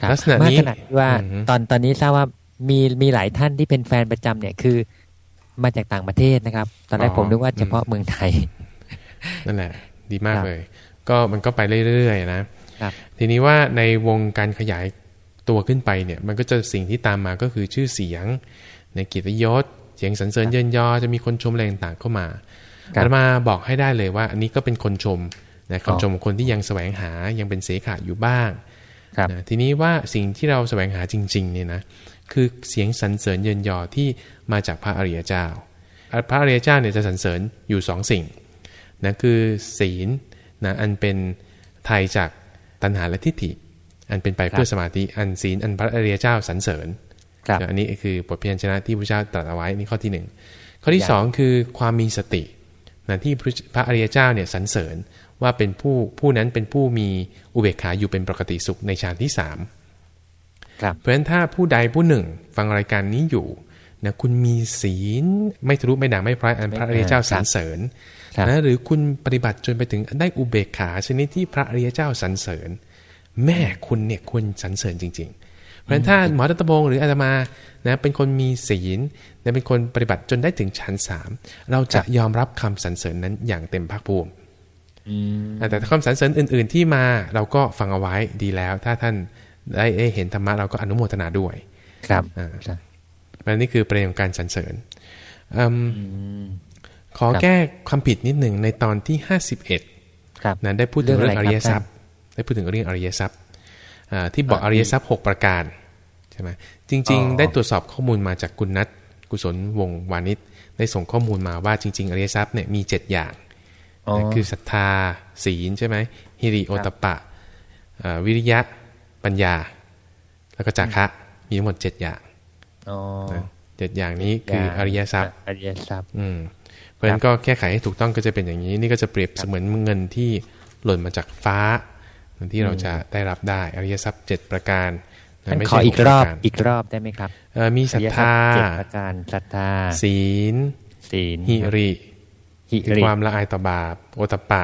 ครับลักษณะมากนี้ขนาดที่ว่าอือฮึตอนตอนนี้ทราบว่ามีมีหลายท่านที่เป็นแฟนประจำเนี่ยคือ มาจากต่างประเทศนะครับ ตอนแรกผมนึกว่าเฉพาะเมืองไทย นั่นแหละ ดีมากครับเลย ก็มันก็ไปเรื่อยๆนะครับทีนี้ว่าในวงการขยาย ตัวขึ้นไปเนี่ยมันก็จะสิ่งที่ตามมาก็คือชื่อเสียง ในเกียรติยศเสียงสรรเสริญเยินยอจะมีคนชมอะไรต่างๆเข้ามาครับอาตมาบอกให้ได้เลยว่า อันนี้ก็เป็นคนชมนะอ๋อคำชมของคนที่ยังแสวงหายังเป็นเสขะอยู่บ้างครับนะทีนี้ว่าสิ่งที่เราแสวงหาจริงๆเนี่ยนะคือเสียงสรรเสริญเยินยอที่มาจากพระอริยเจ้า พระอริยเจ้าเนี่ยจะสรรเสริญอยู่สองสิ่งนะคือศีลนะอันเป็นไทยจากตัณหาและทิฏฐิ อันเป็นไปเพื่อสมาธิอันศีลอันพระอริยเจ้าสรรเสริญครับนะอันนี้คือบทเพียรชนะที่พระเจ้าตรัสเอาไว้นี่ข้อที่หนึ่งข้อที่อย่างสองคือความมีสตินะที่พระพระอริยเจ้าเนี่ยสรรเสริญว่าเป็นผู้ผู้นั้นเป็นผู้มีอุเบกขาอยู่เป็นปกติสุขในฌานที่สามครับเพราะฉะนั้นถ้าผู้ใดผู้หนึ่งฟังรายการนี้อยู่นะคุณมีศีลไม่ทะลุไม่ด่างไม่พร้อยอันพระอริยเจ้าสรรเสริญครับนะหรือคุณปฏิบัติจนไปถึงได้อุเบกขาชนิดที่พระอริยเจ้าสรรเสริญ แม่คุณเนี่ยควรสรรเสริญจริง ๆ เพราะฉะนั้นถ้าหมอรัตพงศ์หรืออาตมานะเป็นคนมีศีลนะเป็นคนปฏิบัติจนได้ถึงชั้นสามเราจะยอมรับคำสรรเสริญนั้นอย่างเต็มภาคภูมิอืมแต่คำสรรเสริญอื่น ๆ ที่มาเราก็ฟังเอาไว้ดีแล้ว ถ้าท่านได้ได้เห็นธรรมะเราก็อนุโมทนาด้วย ครับอ่าครับและนี่คือประเด็นของการสรรเสริญอืมอืมขอครับแก้ความผิดนิดหนึ่งในตอนที่51ครับนั้นได้พูดถึงเรื่เรื่อองงอะอไรริยครับทรัพย์ ได้พูดถึงเรื่องอริยทรัพย์อ่าที่บอกอ่าอริยทรัพย์6ประการใช่ไหมจริงอ๋อๆได้ตรวจสอบข้อมูลมาจากคุณนัทกุศลวงศ์วานิชได้ส่งข้อมูลมาว่าจริง ๆ อริยทรัพย์เนี่ยมี 7 อย่างอ๋อนะคือศรัทธาศีลใช่ไหมฮิริโอตปปะอ่าวิริยะปัญญา แล้วก็จาคะมีทั้งหมด7อย่างอ๋อนะเจ็ดอย่างนี้คืออริยทรัพย์อริยทรัพย์อืมเพราะฉะนั้นก็แก้ไขให้ถูกต้องก็จะเป็นอย่างนี้ นี่ก็จะเปรียบเสมือนเงินที่หล่นมาจากฟ้า ที่เราจะได้รับได้อริยทรัพย์เจ็ดประการนะท่านไม่ขอใช่อีกรอบหปะาอีกรอบได้ไหมครับเอ่อมีศรัทธาอริยทรัพย์เจ็ดประการศรัทธา ศีล ศีลหิริหิคือริความละอายต่อบาปโอตปปะ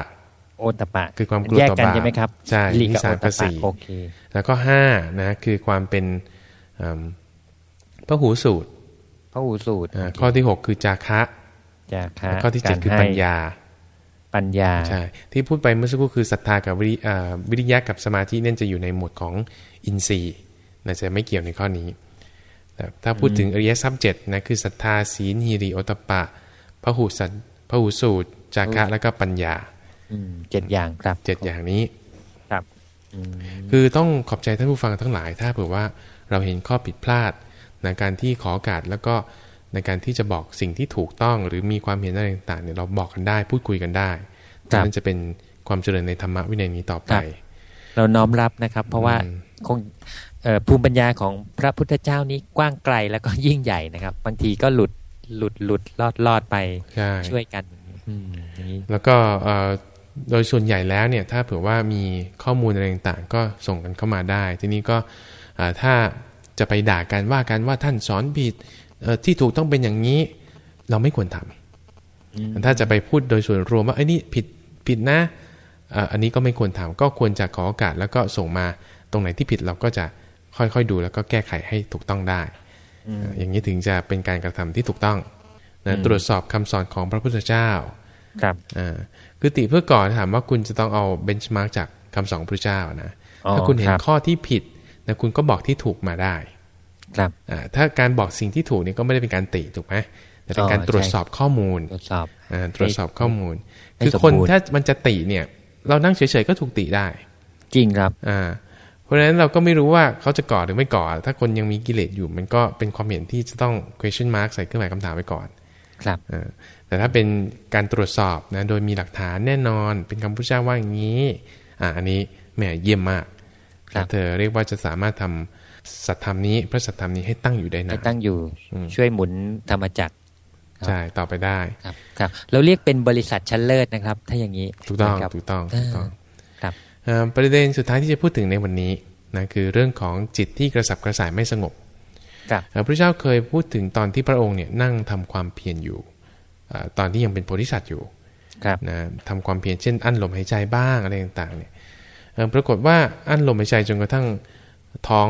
โอตปะ คือความกลัวแยกต่อกันบาปใช่ไหมครับใช่หิริมีกับสาโอมตกับปะสี่โอเคแล้วก็ห้านะคือความเป็นอืมพระหูสูตรพระหูสูตรอ่าข้อที่หกคือจาคะจาคะและข้อที่เจ็ดการคือให้ปัญญา ปัญญาใช่ที่พูดไปเมื่อสักครู่คือศรัทธากับวิริอ่าวิริยะกับสมาธิเนี่ยจะอยู่ในหมวดของอินทรีย์นะจะไม่เกี่ยวในข้อนี้แต่ถ้าพูดถึงอริยทรัพย์เจ็ดนะคือศรัทธาศีลฮิริโอตปปะพหูสัตพหูสูตรจาคะแล้วก็ปัญญาอืมเจ็ดอย่างครับเจ็ดอย่างนี้ครับอืมคือต้องขอบใจท่านผู้ฟังทั้งหลาย ถ้าเผื่อว่าเราเห็นข้อผิดพลาดในการที่ขอโอกาสแล้วก็ ในการที่จะบอกสิ่งที่ถูกต้องหรือมีความเห็นอะไรต่างๆเนี่ยเราบอกกันได้พูดคุยกันได้นั่นจะเป็นความเจริญในธรรมะวินัยนี้ต่อไป เราน้อมรับนะครับ เพราะว่าอืมคงเอ่อภูมิปัญญาของพระพุทธเจ้านี้กว้างไกลแล้วก็ยิ่งใหญ่นะครับ บางทีก็หลุดหลุดหลุดลอดลอดไปใช่ช่วยกันอืมอย่างนี้แล้วก็เอ่อโดยส่วนใหญ่แล้วเนี่ยถ้าเผื่อว่ามีข้อมูลอะไรต่างๆ ก็ส่งกันเข้ามาได้ ทีนี้ก็เอ่อถ้าจะไปด่ากันว่ากันว่าท่านสอนผิดเอ่อ ที่ถูกต้องเป็นอย่างนี้ เราไม่ควรทำถ้าจะไปพูดโดยส่วนรวมว่าไอ้ยนี่ผิดผิดนะเอ่ออันนี้ก็ไม่ควรทำก็ควรจะขอโอกาสแล้วก็ส่งมาตรงไหนที่ผิดเราก็จะค่อยๆดูแล้วก็แก้ไขให้ถูกต้องได้ อย่างนี้ถึงจะเป็นการกระทำที่ถูกต้องนะตรวจสอบคำสอนของพระพุทธเจ้า ครับอ่าคือติเพื่อก่อนถามว่าคุณจะต้องเอาเบนช์มาร์กจากคำสอนของพระเจ้านะอ๋อถ้าคุณเห็คนรับข้อที่ผิดนะคุณก็บอกที่ถูกมาได้ ครับอ่าถ้าการบอกสิ่งที่ถูกเนี่ยก็ไม่ได้เป็นการติถูกไหมแต่เป็นการอ๋อตรวจใช่สอบข้อมูล ตรวจสอบอ่าตรวจสอบข้อมูลให้คือสมคนบูรณ์ถ้ามันจะติเนี่ย เรานั่งเฉยๆก็ถูกติได้ จริงครับอ่าเพราะฉะนั้นเราก็ไม่รู้ว่าเขาจะก่อหรือไม่ก่อ ถ้าคนยังมีกิเลสอยู่ มันก็เป็นความเห็นที่จะต้อง question mark ใส่เครื่องหมายคำถามไว้ก่อน ครับอ่าแต่ถ้าเป็นการตรวจสอบนะ โดยมีหลักฐานแน่นอน เป็นคำพุทธเจ้าว่าอย่างนี้ อ่า อันนี้แหมเยี่ยมมากครับเธอเรียกว่าจะสามารถทำ สัตธรรมนี้พระสัตธรรมนี้ให้ตั้งอยู่ได้ให้นานตั้งอยู่อืมช่วยหมุนธรรมจักรใช่ต่อไปได้ครับครับ เราเรียกเป็นบริษัทชั้นเลิศนะครับ ถ้าอย่างนี้ถูกต้องนะครับถูกต้องอ่าถูกต้องครับอ่าประเด็นสุดท้ายที่จะพูดถึงในวันนี้นะคือเรื่องของจิตที่กระสับกระส่ายไม่สงบครับพระพุทธเจ้าเคยพูดถึงตอนที่พระองค์เนี่ยนั่งทำความเพียรอยู่อ่าตอนที่ยังเป็นโพธิสัตว์อยู่ครับนะทำความเพียรเช่น อั้นลมหายใจบ้างอะไรต่างๆเนี่ยเอ่อปรากฏว่าอั้นลมหายใจจนกระทั่งท้อง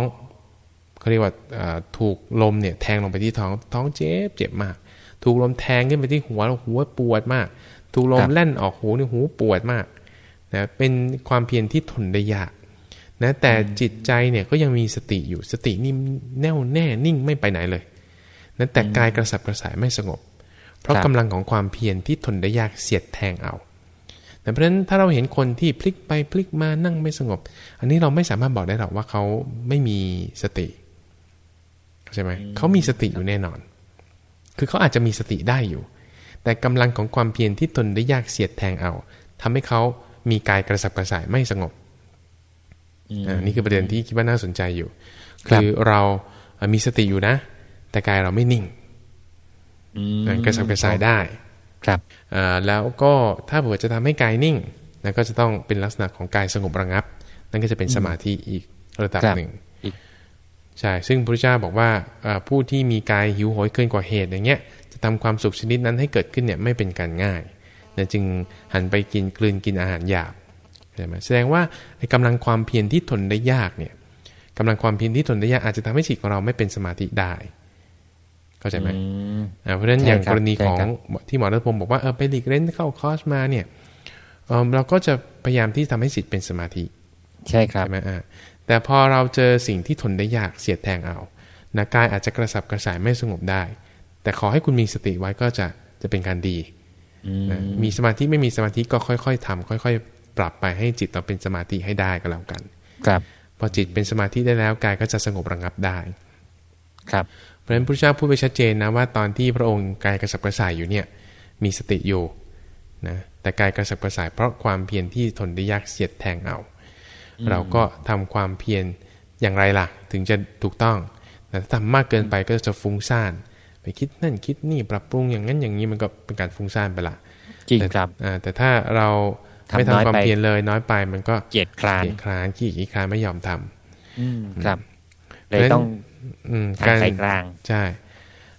เขาเรียกว่าอ่าถูกลมเนี่ยแทงลงไปที่ท้องท้องเจ็บเจ็บมาก ถูกลมแทงขึ้นไปที่หัวหัวปวดมาก ถูกลมแล่นออกหูนี่หูปวดมากนะเป็นความเพียรที่ทนได้ยากนะแต่จิตใจเนี่ยก็ยังมีสติอยู่สตินี่แน่วแน่นิ่งไม่ไปไหนเลยนะแต่กายกระสับกระส่ายไม่สงบ เพราะครับกำลังของความเพียรที่ทนได้ยากเสียดแทงเอาแต่เพราะฉะนั้นถ้าเราเห็นคนที่พลิกไปพลิกมานั่งไม่สงบ อันนี้เราไม่สามารถบอกได้หรอกว่าเขาไม่มีสติเข้า ใจไหมเขามีสติอยู่แน่นอน คือเขาอาจจะมีสติได้อยู่ แต่กำลังของความเพียรที่ทนได้ยากเสียดแทงเอาทำให้เขามีกายกระสับกระส่ายไม่สงบอ่านี่คือประเด็นที่คิดว่าน่าสนใจอยู่ครับคือเราเอ่อมีสติอยู่นะ แต่กายเราไม่นิ่งอืมอ่ากระสับกระส่ายได้ ครับอ่าแล้วก็ถ้าเผื่อจะทำให้กายนิ่งนะก็จะต้องเป็นลักษณะของกายสงบระงับ นั่นก็จะเป็นสมาธิอีกระดับครับหนึ่งอีก ใช่ซึ่งพระพุทธเจ้าบอกว่าอ่าผู้ที่มีกายหิวโหยเกินกว่าเหตุอย่างเงี้ยจะทำความสุขชนิดนั้นให้เกิดขึ้นเนี่ยไม่เป็นการง่ายนะจึงหันไปกินกลืนกินอาหารหยาบใช่ไหมแสดงว่าไอ้กำลังความเพียรที่ทนได้ยากเนี่ยกำลังความเพียรที่ทนได้ยากอาจจะทำให้จิตของเราไม่เป็นสมาธิได้เข้าใจไหมอืมอ่าเพราะฉะนั้นใช่อย่างครับกรณีใช่ของครับที่หมอรัตพงศ์บอกว่าเออไปหลีกเล่นเข้าคอร์สมาเนี่ยเอ่อเราก็จะพยายามที่ทำให้จิตเป็นสมาธิ ใช่ครับใช่ไหมอ่า แต่พอเราเจอสิ่งที่ทนได้ยากเสียดแทงเอานะกายอาจจะกระสับกระส่ายไม่สงบได้ แต่ขอให้คุณมีสติไว้ก็จะจะเป็นการดีอืมนะมีสมาธิไม่มีสมาธิก็ค่อยๆทำค่อย ๆ ปรับไปให้จิตเราเป็นสมาธิให้ได้ก็แล้วกัน ครับ พอจิตเป็นสมาธิได้แล้วกายก็จะสงบระงับได้ ครับเพราะฉะนั้นพระพุทธเจ้าพูดไปชัดเจนนะว่าตอนที่พระองค์กายกระสับกระส่ายอยู่เนี่ย มีสติอยู่นะแต่กายกระสับกระส่ายเพราะความเพียรที่ทนได้ยากเสียดแทงเอา เราก็ทำความเพียรอย่างไรล่ะ ถึงจะถูกต้องแต่ถ้าทำมากเกินไปก็จะฟุ้งซ่านไปคิดนั่นคิดนี่ปรับปรุงอย่างนั้นอย่างนี้มันก็เป็นการฟุ้งซ่านไปละจริงแต่ครับอ่าแต่ถ้าเราทำไม่น้อยทำความไปเพียรเลยน้อยไปมันก็เกียรติคร้านเกียจคร้านขี้ขี้คร้านไม่ยอมทำอืมครับเพเลราะฉะนั้นยต้องอืมทางสายกลางใช่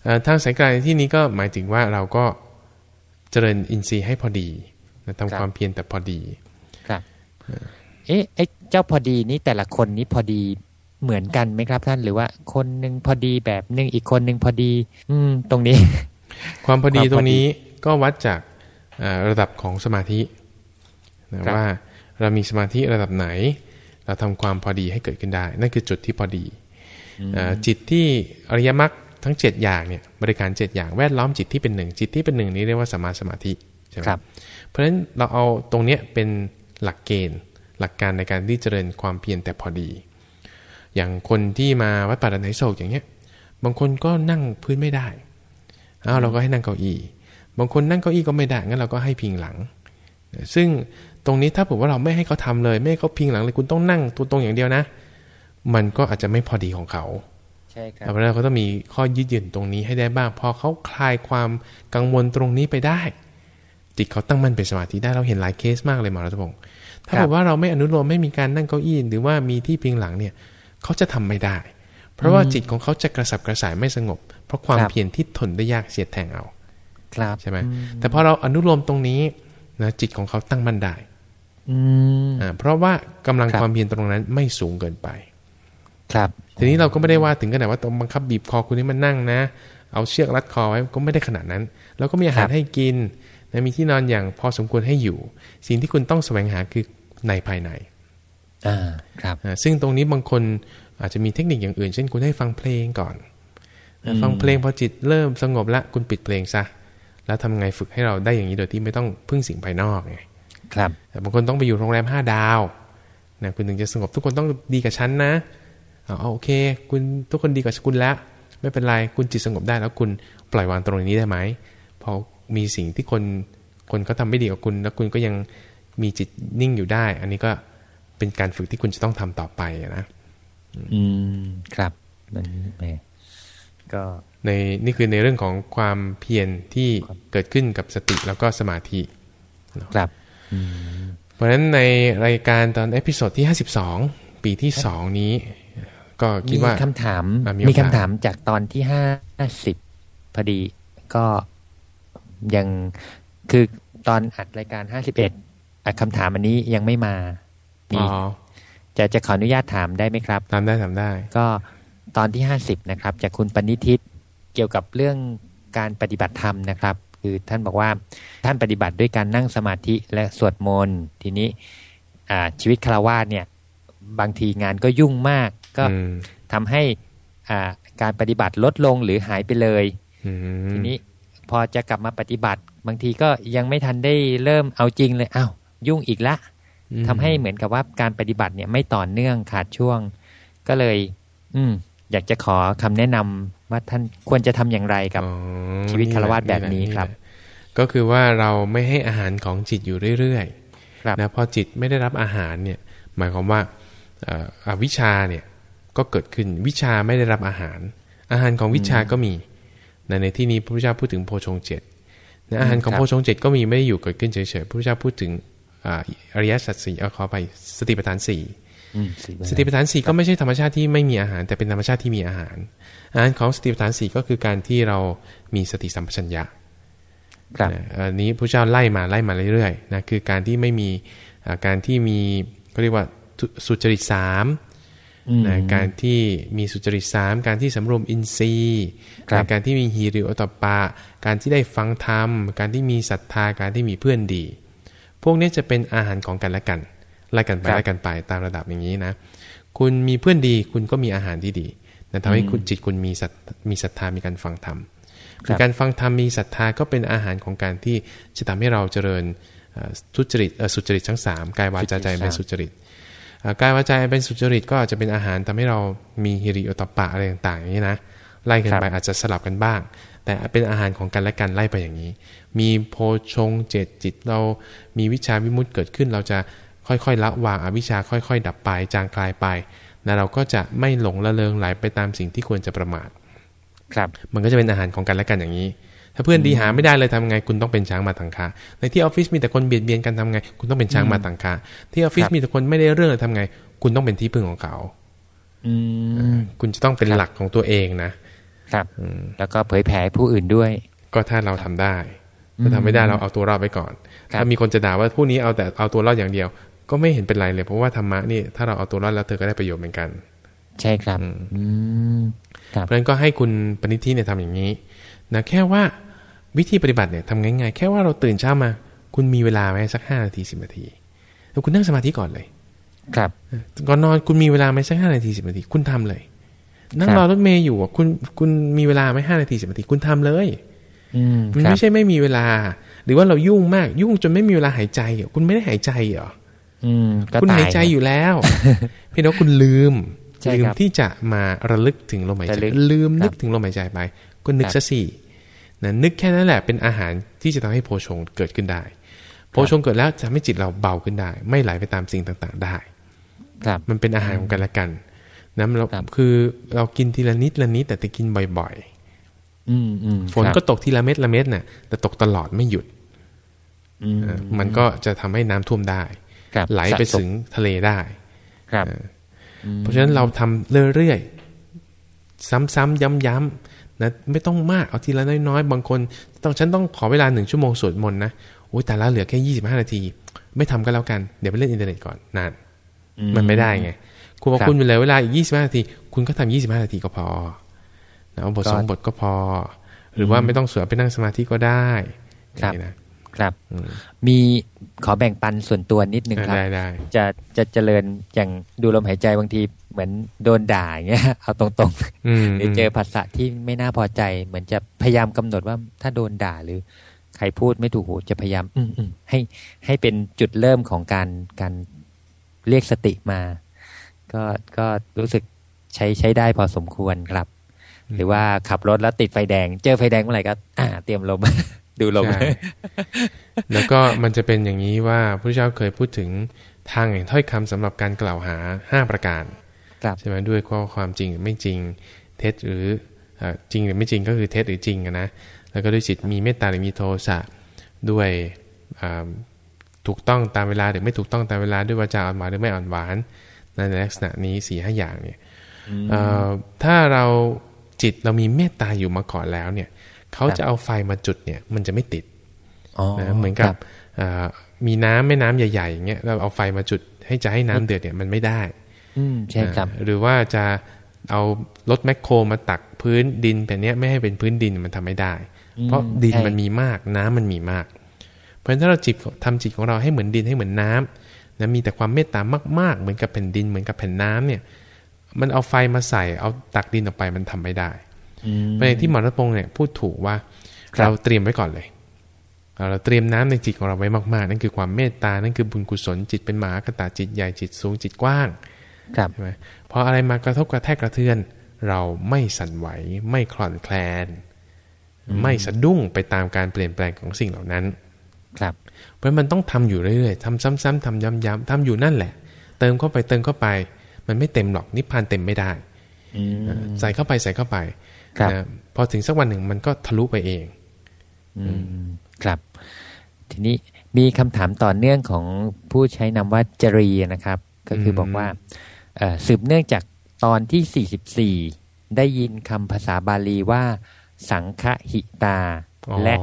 เอ่อทางสายกลางในที่นี้ก็หมายถึงว่าเราก็เจริญอินทรีย์ให้พอดีนะครับทำความเพียรแต่พอดี ครับ เอ๊ะไอ้เจ้าพอดีนี้แต่ละคนนี้พอดีเหมือนกันไหมครับท่านหรือว่า คนหนึ่งพอดีแบบหนึ่งอีกคนหนึ่งพอดี อืม ตรงนี้ ความพอดีความพอดีตรงนี้ก็วัดจากเอ่อระดับของสมาธินะครับว่าเรามีสมาธิระดับไหน เราทำความพอดีให้เกิดขึ้นได้ นั่นคือจุดที่พอดีเอ่อจิตที่อริยมรรคทั้ง 7 อย่างเนี่ยบริการ 7 อย่างแวดล้อมจิตที่เป็นหนึ่งจิตที่เป็นหนึ่งนี้เรียกว่าสมมาสมาธิใช่ไหมครับ เพราะฉะนั้นเราเอาตรงเนี้ยเป็นหลักเกณฑ์ หลักการในการที่เจริญความเพียรแต่พอดี อย่างคนที่มาวัดป่าดันไหโศกอย่างเงี้ย บางคนก็นั่งพื้นไม่ได้อ้าวเราก็ให้นั่งเก้าอี้ บางคนนั่งเก้าอี้ก็ไม่ได้ งั้นเราก็ให้พิงหลัง ซึ่งตรงนี้ถ้าผมว่าเราไม่ให้เขาทำเลย ไม่ให้เขาพิงหลังเลย คุณต้องนั่งตัวตรงอย่างเดียวนะ มันก็อาจจะไม่พอดีของเขาใช่ครับเพราะฉะนั้นเขาต้องมีข้อยืดหยุ่นตรงนี้ให้ได้บ้าง พอเขาคลายความกังวลตรงนี้ไปได้ จิตเขาตั้งมั่นเป็นสมาธิได้ เราเห็นหลายเคสมากเลยหมอรัตพงศ์ ถ้าครับบอกว่าเราไม่อนุโลมไม่มีการนั่งเก้าอี้หรือว่ามีที่พิงหลังเนี่ยเขาจะทำไม่ได้ เพราะว่าจิตของเขาจะกระสับกระส่ายไม่สงบ เพราะความครับเพียรที่ทนได้ยากเสียดแทงเอา ครับใช่ไหมแต่พอเราอนุโลมตรงนี้นะจิตของเขาตั้งมั่นได้อืมอ่าเพราะว่ากำลังครับความเพียรตรงนั้นไม่สูงเกินไป ครับทีนี้เราก็ไม่ได้ว่าถึงขนาดว่าต้องบังคับบีบคอคุณให้มันนั่งนะ เอาเชือกรัดคอไว้ก็ไม่ได้ขนาดนั้นเราก็มีอาหารให้กินนะมีที่นอนอย่างพอสมควรให้อยู่ สิ่งที่คุณต้องแสวงหาคือ ในภายในอ่าครับอ่าซึ่งตรงนี้บางคนอาจจะมีเทคนิคอย่างอื่น เช่นคุณให้ฟังเพลงก่อนนะฟังเพลงพอจิตเริ่มสงบแล้วคุณปิดเพลงซะแล้วทำไงฝึกให้เราได้อย่างนี้โดยที่ไม่ต้องพึ่งสิ่งภายนอกไงครับแต่บางคนต้องไปอยู่โรงแรมห้าดาวนะคุณถึงจะสงบทุกคนต้องดีกับฉันนะเอาเอาโอเค คุณทุกคนดีกับคุณแล้ว ไม่เป็นไรคุณจิตสงบได้แล้วคุณปล่อยวางตรงนี้ได้ไหมพอมีสิ่งที่คนคนเขาทาไม่ดีกับคุณ แล้วคุณก็ยัง มีจิตนิ่งอยู่ได้ อันนี้ก็เป็นการฝึกที่คุณจะต้องทำต่อไปนะ อืมครับมันแหมก็ในนี่คือในเรื่องของความเพียรที่เกิดขึ้นกับสติแล้วก็สมาธิครับเพราะฉะนั้นในรายการตอน episode ที่ 52 ปีปีที่สองนี้ ก็คิดว่ามีคำถามอะมีมีคำคำถาถามมจากตอนที่ห้าสิบพอดีก็ยังคือตอนอัดรายการห้าสิบเอ็ด คำถามอันนี้ยังไม่มามีอ๋อจะจะขออนุญาตถามได้ไหมครับทำได้ทำได้ ก็ตอนที่ห้าสิบนะครับ จากคุณปณิทิตเกี่ยวกับเรื่องการปฏิบัติธรรมนะครับ คือท่านบอกว่าท่านปฏิบัติด้วยการนั่งสมาธิและสวดมนต์ทีนี้อ่าชีวิตคารวาสเนี่ย บางทีงานก็ยุ่งมาก ก็อืมทำให้อ่าการปฏิบัติลดลงหรือหายไปเลยอืมทีนี้พอจะกลับมาปฏิบัติ บางทีก็ยังไม่ทันได้เริ่มเอาจริงเลยอ้าว ยุ่งอีกละอืมทำให้เหมือนกับว่าการปฏิบัติเนี่ยไม่ต่อเนื่องขาดช่วง ก็เลย อืม อยากจะขอคำแนะนำว่าท่านควรจะทำอย่างไรกับอ๋อชีวิตคารวะแบบนี้แหละครับแหละก็คือว่าเราไม่ให้อาหารของจิตอยู่เรื่อยครับๆนะพอจิตไม่ได้รับอาหารเนี่ย หมายความว่าเอ่ออวิชชาเนี่ยก็เกิดขึ้นวิชาไม่ได้รับอาหาร อาหารของวิชาก็มีนะในที่นี้พระพุทธเจ้าพูดถึงโพชงเจ็ดนะอาหารของครับโพชงเจ็ดก็มีไม่ได้อยู่เกิดขึ้นเฉยๆพระพุทธเจ้าพูดถึง อ่าอริยสัจสี่เอาขอไปสติปัฏฐานสี่อืมสี่สติปัฏฐานสี่ก็ไม่ใช่ธรรมชาติที่ไม่มีอาหาร แต่เป็นธรรมชาติที่มีอาหารอาหารของสติปัฏฐานสี่ก็คือการที่เรามีสติสัมปชัญญะครับนะอันนี้พระเจ้าไล่มาไล่มาเรื่อยๆนะคือการที่ไม่มีอ่าการที่มีก็เรียกว่าสุสุจริตสามอืมนะการที่มีสุจริตสามการที่สำรวมอินทรีย์ครับนะการที่มีฮีริโอตปปะ การที่ได้ฟังธรรม การที่มีศรัทธาการที่มีเพื่อนดี พวกนี้จะเป็นอาหารของกันและกันไล่กันไปครับไล่กันไปตามระดับอย่างนี้นะ คุณมีเพื่อนดีคุณก็มีอาหารที่ดีนะทำให้คุณจิตคุณมีศรัทมีศรัทธามีการฟังธรรมครับการฟังธรรมมีศรัทธาก็เป็นอาหารของการที่จะทำให้เราเจริญเอ่อทุจริตเอ่อสุจริตทั้งสามกายวาจาใจเป็นสุจริตเอ่อกายวาจาเป็นสุจริตก็อาจจะเป็นอาหารทำให้เรามีฮิริโอตปปะอะไรต่างๆอย่างนี้นะไล่กันไปอาจจะสลับกันบ้าง แต่เป็นอาหารของกันและกันไล่ไปอย่างนี้ มีโพชงเจตจิตเรามีวิชาวิมุตติเกิดขึ้น เราจะค่อยๆละวางอวิชชาค่อย ๆ ดับไปจางคลายไปนะเราก็จะไม่หลงละเลงไหลไปตามสิ่งที่ควรจะประมาท ครับ มันก็จะเป็นอาหารของกันและกันอย่างนี้ ถ้าเพื่อนดีหาไม่ได้เลยทำไง คุณต้องเป็นช้างมาตังคาในที่ออฟฟิศมีแต่คนเบียดเบียนกันทำไง คุณต้องเป็นช้างมาตังคาที่ออฟฟิศครับมีแต่คนไม่ได้เรื่องเลยทำไง คุณต้องเป็นที่พึ่งของเขาอืมคุณจะต้องเป็นครับหลักของตัวเองนะ ครับแล้วก็เผยแผ่ให้ผู้อื่นด้วย ก็ถ้าเราทำได้ ถ้าทำไม่ได้เราเอาตัวรอดไว้ก่อนครับถ้ามีคนจะด่าว่าผู้นี้เอาแต่เอาตัวรอดอย่างเดียว ก็ไม่เห็นเป็นไรเลย เพราะว่าธรรมะนี่ถ้าเราเอาตัวรอดแล้วเธอก็ได้ประโยชน์เหมือนกัน ใช่ครับอืมครับเพราะฉะนั้นก็ให้คุณปณิธิเนี่ยทำอย่างนี้นะแค่ว่าวิธีปฏิบัติเนี่ยทำง่ายๆแค่ว่าเราตื่นเช้ามา คุณมีเวลาไหมสักห้านาทีสิบนาทีแล้วคุณนั่งสมาธิก่อนเลย ครับ ก่อนนอนคุณมีเวลาไหมสักห้านาทีสิบนาที คุณทำเลย นั่งครับรอรถเมย์อยู่อะคุณคุณมีเวลาไหมห้านาทีสิบนาทีคุณทำเลยอืมมันครับไม่ใช่ไม่มีเวลา หรือว่าเรายุ่งมากยุ่งจนไม่มีเวลาหายใจเหรอคุณไม่ได้หายใจเหรออืมก็คุณตายหายใจอยู่แล้วเพียงแต่ว่าคุณลืมใช่ลืมครับที่จะมาระลึกถึงลมหายใจระลึกลืมครับนึกถึงลมหายใจไปก็นึกครับซะสินะนึกแค่นั้นแหละเป็นอาหารที่จะทำให้โพชงเกิดขึ้นได้ โพชงเกิดแล้วจะทำให้จิตเราเบาขึ้นได้ ไม่ไหลไปตามสิ่งต่างๆได้ ครับ มันเป็นอาหารของกันและกัน นะเราครับคือเรากินทีละนิดละนิดแต่จะกินบ่อยอืมอืมๆฝนครับก็ตกทีละเม็ดละเม็ดน่ะ แต่ตกตลอดไม่หยุดอืมเออมันก็จะทำให้น้ำท่วมได้ครับไหลไปสะสมถึงทะเลได้ ครับ เพราะฉะนั้นเราทำเรื่อยๆซ้ำๆย้ำๆนะไม่ต้องมากเอาทีละน้อยๆบางคนต้องฉันต้องขอเวลาหนึ่งชั่วโมงสวดมนต์นะโอ้ยแต่ละเหลือแค่ยี่สิบห้านาที ไม่ทำก็แล้วกัน เดี๋ยวไปเล่นอินเทอร์เน็ตก่อนนานอืมันไม่ได้ไง คุณบอกครับคุณเหลือเวลาอีกยี่สิบห้านาที คุณก็ทำยี่สิบห้านาทีก็พอนะเอาบทก็สองบทก็พอ หรือว่าไม่ต้องสวดไปนั่งสมาธิก็ได้ครับอย่างนี้นะครับ มีขอแบ่งปันส่วนตัวนิดนึงครับได้ได้จะจะเจริญอย่างดูลมหายใจบางทีเหมือนโดนด่าอย่างเงี้ยเอาตรงอืมๆหรือเจอภาษาที่ไม่น่าพอใจ เหมือนจะพยายามกำหนดว่าถ้าโดนด่าหรือใครพูดไม่ถูกหูจะพยายาม อืมอืมให้ให้เป็นจุดเริ่มของการการเรียกสติมา ก็ก็รู้สึกใช้ใช้ได้พอสมควรครับ หรือว่าขับรถแล้วติดไฟแดง เจอไฟแดงเมื่อไหร่ก็อ่า เตรียมลมดูลมใช่แล้วก็มันจะเป็นอย่างนี้ว่าพระเจ้าเคยพูดถึงทางแห่งถ้อยคำสำหรับการกล่าวหา 5 ประการครับใช่ไหมด้วยข้อความจริงหรือไม่จริงเท็จหรือเอ่อจริงหรือไม่จริงก็คือเท็จหรือจริงอะนะแล้วก็ด้วยจิตมีเมตตาหรือมีโทสะด้วยอ่าถูกต้องตามเวลาหรือไม่ถูกต้องตามเวลาด้วยวาจาอ่อนหวานหรือไม่อ่อนหวาน ในลักษณะนี้สี่ห้าอย่างเนี่ยถ้าเราจิตเรามีเมตตาอยู่มาก่อนแล้วเนี่ยเขาจะเอาไฟมาจุดเนี่ย มันจะไม่ติดนะเหมือนกับมีน้ำแม่น้ำใหญ่ๆอย่างเงี้ยเราเอาไฟมาจุด ให้จะให้น้ำเดือดเนี่ยมันไม่ได้อืมใช่ครับ หรือว่าจะเอารถแมคโครมาตักพื้นดินแบบนี้ไม่ให้เป็นพื้นดินมันทำไม่ได้ เพราะดินมันมีมากน้ำมันมีมาก เพราะฉะนั้นถ้าเราจิตทำจิตของเราให้เหมือนดินให้เหมือนน้ำ นะมีแต่ความเมตตามาก ๆ เหมือนกับแผ่นดินเหมือนกับแผ่นน้ำเนี่ย มันเอาไฟมาใส่เอาตักดินออกไปมันทำไม่ได้เพราะที่หมอรัตพงศ์เนี่ยพูดถูกว่าเราเตรียมไว้ก่อนเลยเราเตรียมน้ำในจิตของเราไว้มากๆ นั่นคือความเมตตา นั่นคือบุญกุศลจิตเป็นมหากตาจิตใหญ่จิตสูงจิตกว้างใช่ไหมพออะไรมากระทบกระแทกกระเทือน เราไม่สั่นไหว ไม่คลอนแคลน ไม่สะดุ้งไปตามการเปลี่ยนแปลงของสิ่งเหล่านั้น ครับเพ ราะมันต้องทำอยู่เรื่อยๆทำซ้ำๆทำย้ำๆทำอยู่นั่นแหละ เติมเข้าไปเติมเข้าไป มันไม่เต็มหรอกนิพพานเต็มไม่ได้ใส่เข้าไปใส่เข้าไปนะพอถึงสักวันหนึ่งมันก็ทะลุไปเองครับ ทีนี้มีคำถามต่อเนื่องของผู้ใช้นามว่าจรีนะครับ ก็คือบอกว่าสืบเนื่องจากตอนที่ 44 ได้ยินคำภาษาบาลีว่า สังฆหิตา และ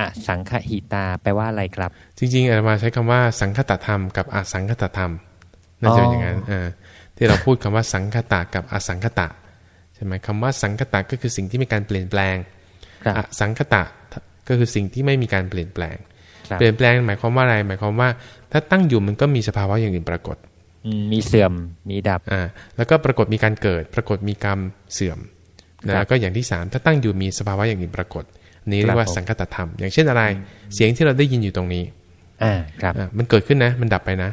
อสังฆหิตาแปลว่าอะไรครับ จริงๆอามาใช้คำว่าสังคตธรรมกับอสังคตธรรมน่าจะเป็นอย่างนั้นที่เราพูดคำว่าสังคตะกับอสังคตะใช่ไหมคำว่าสังคตะก็คือสิ่งที่มีการเปลี่ยนแปลงอสังคตะก็คือสิ่งที่ไม่มีการเปลี่ยนแปลง เปลี่ยนแปลงหมายความว่าอะไร หมายความว่า ถ้าตั้งอยู่มันก็มีสภาวะอย่างอื่นปรากฏมีเสื่อมมีดับอ่าแล้วก็ปรากฏมีการเกิด ปรากฏมีกรรมเสื่อม นะแล้วก็อย่างที่สามถ้าตั้งอยู่มีสภาวะอย่างอื่นปรากฏ นี้เรียกว่าสังคตธรรม อย่างเช่นอะไร เสียงที่เราได้ยินอยู่ตรงนี้อ่าครับมันเกิดขึ้นนะ มันดับไปนะ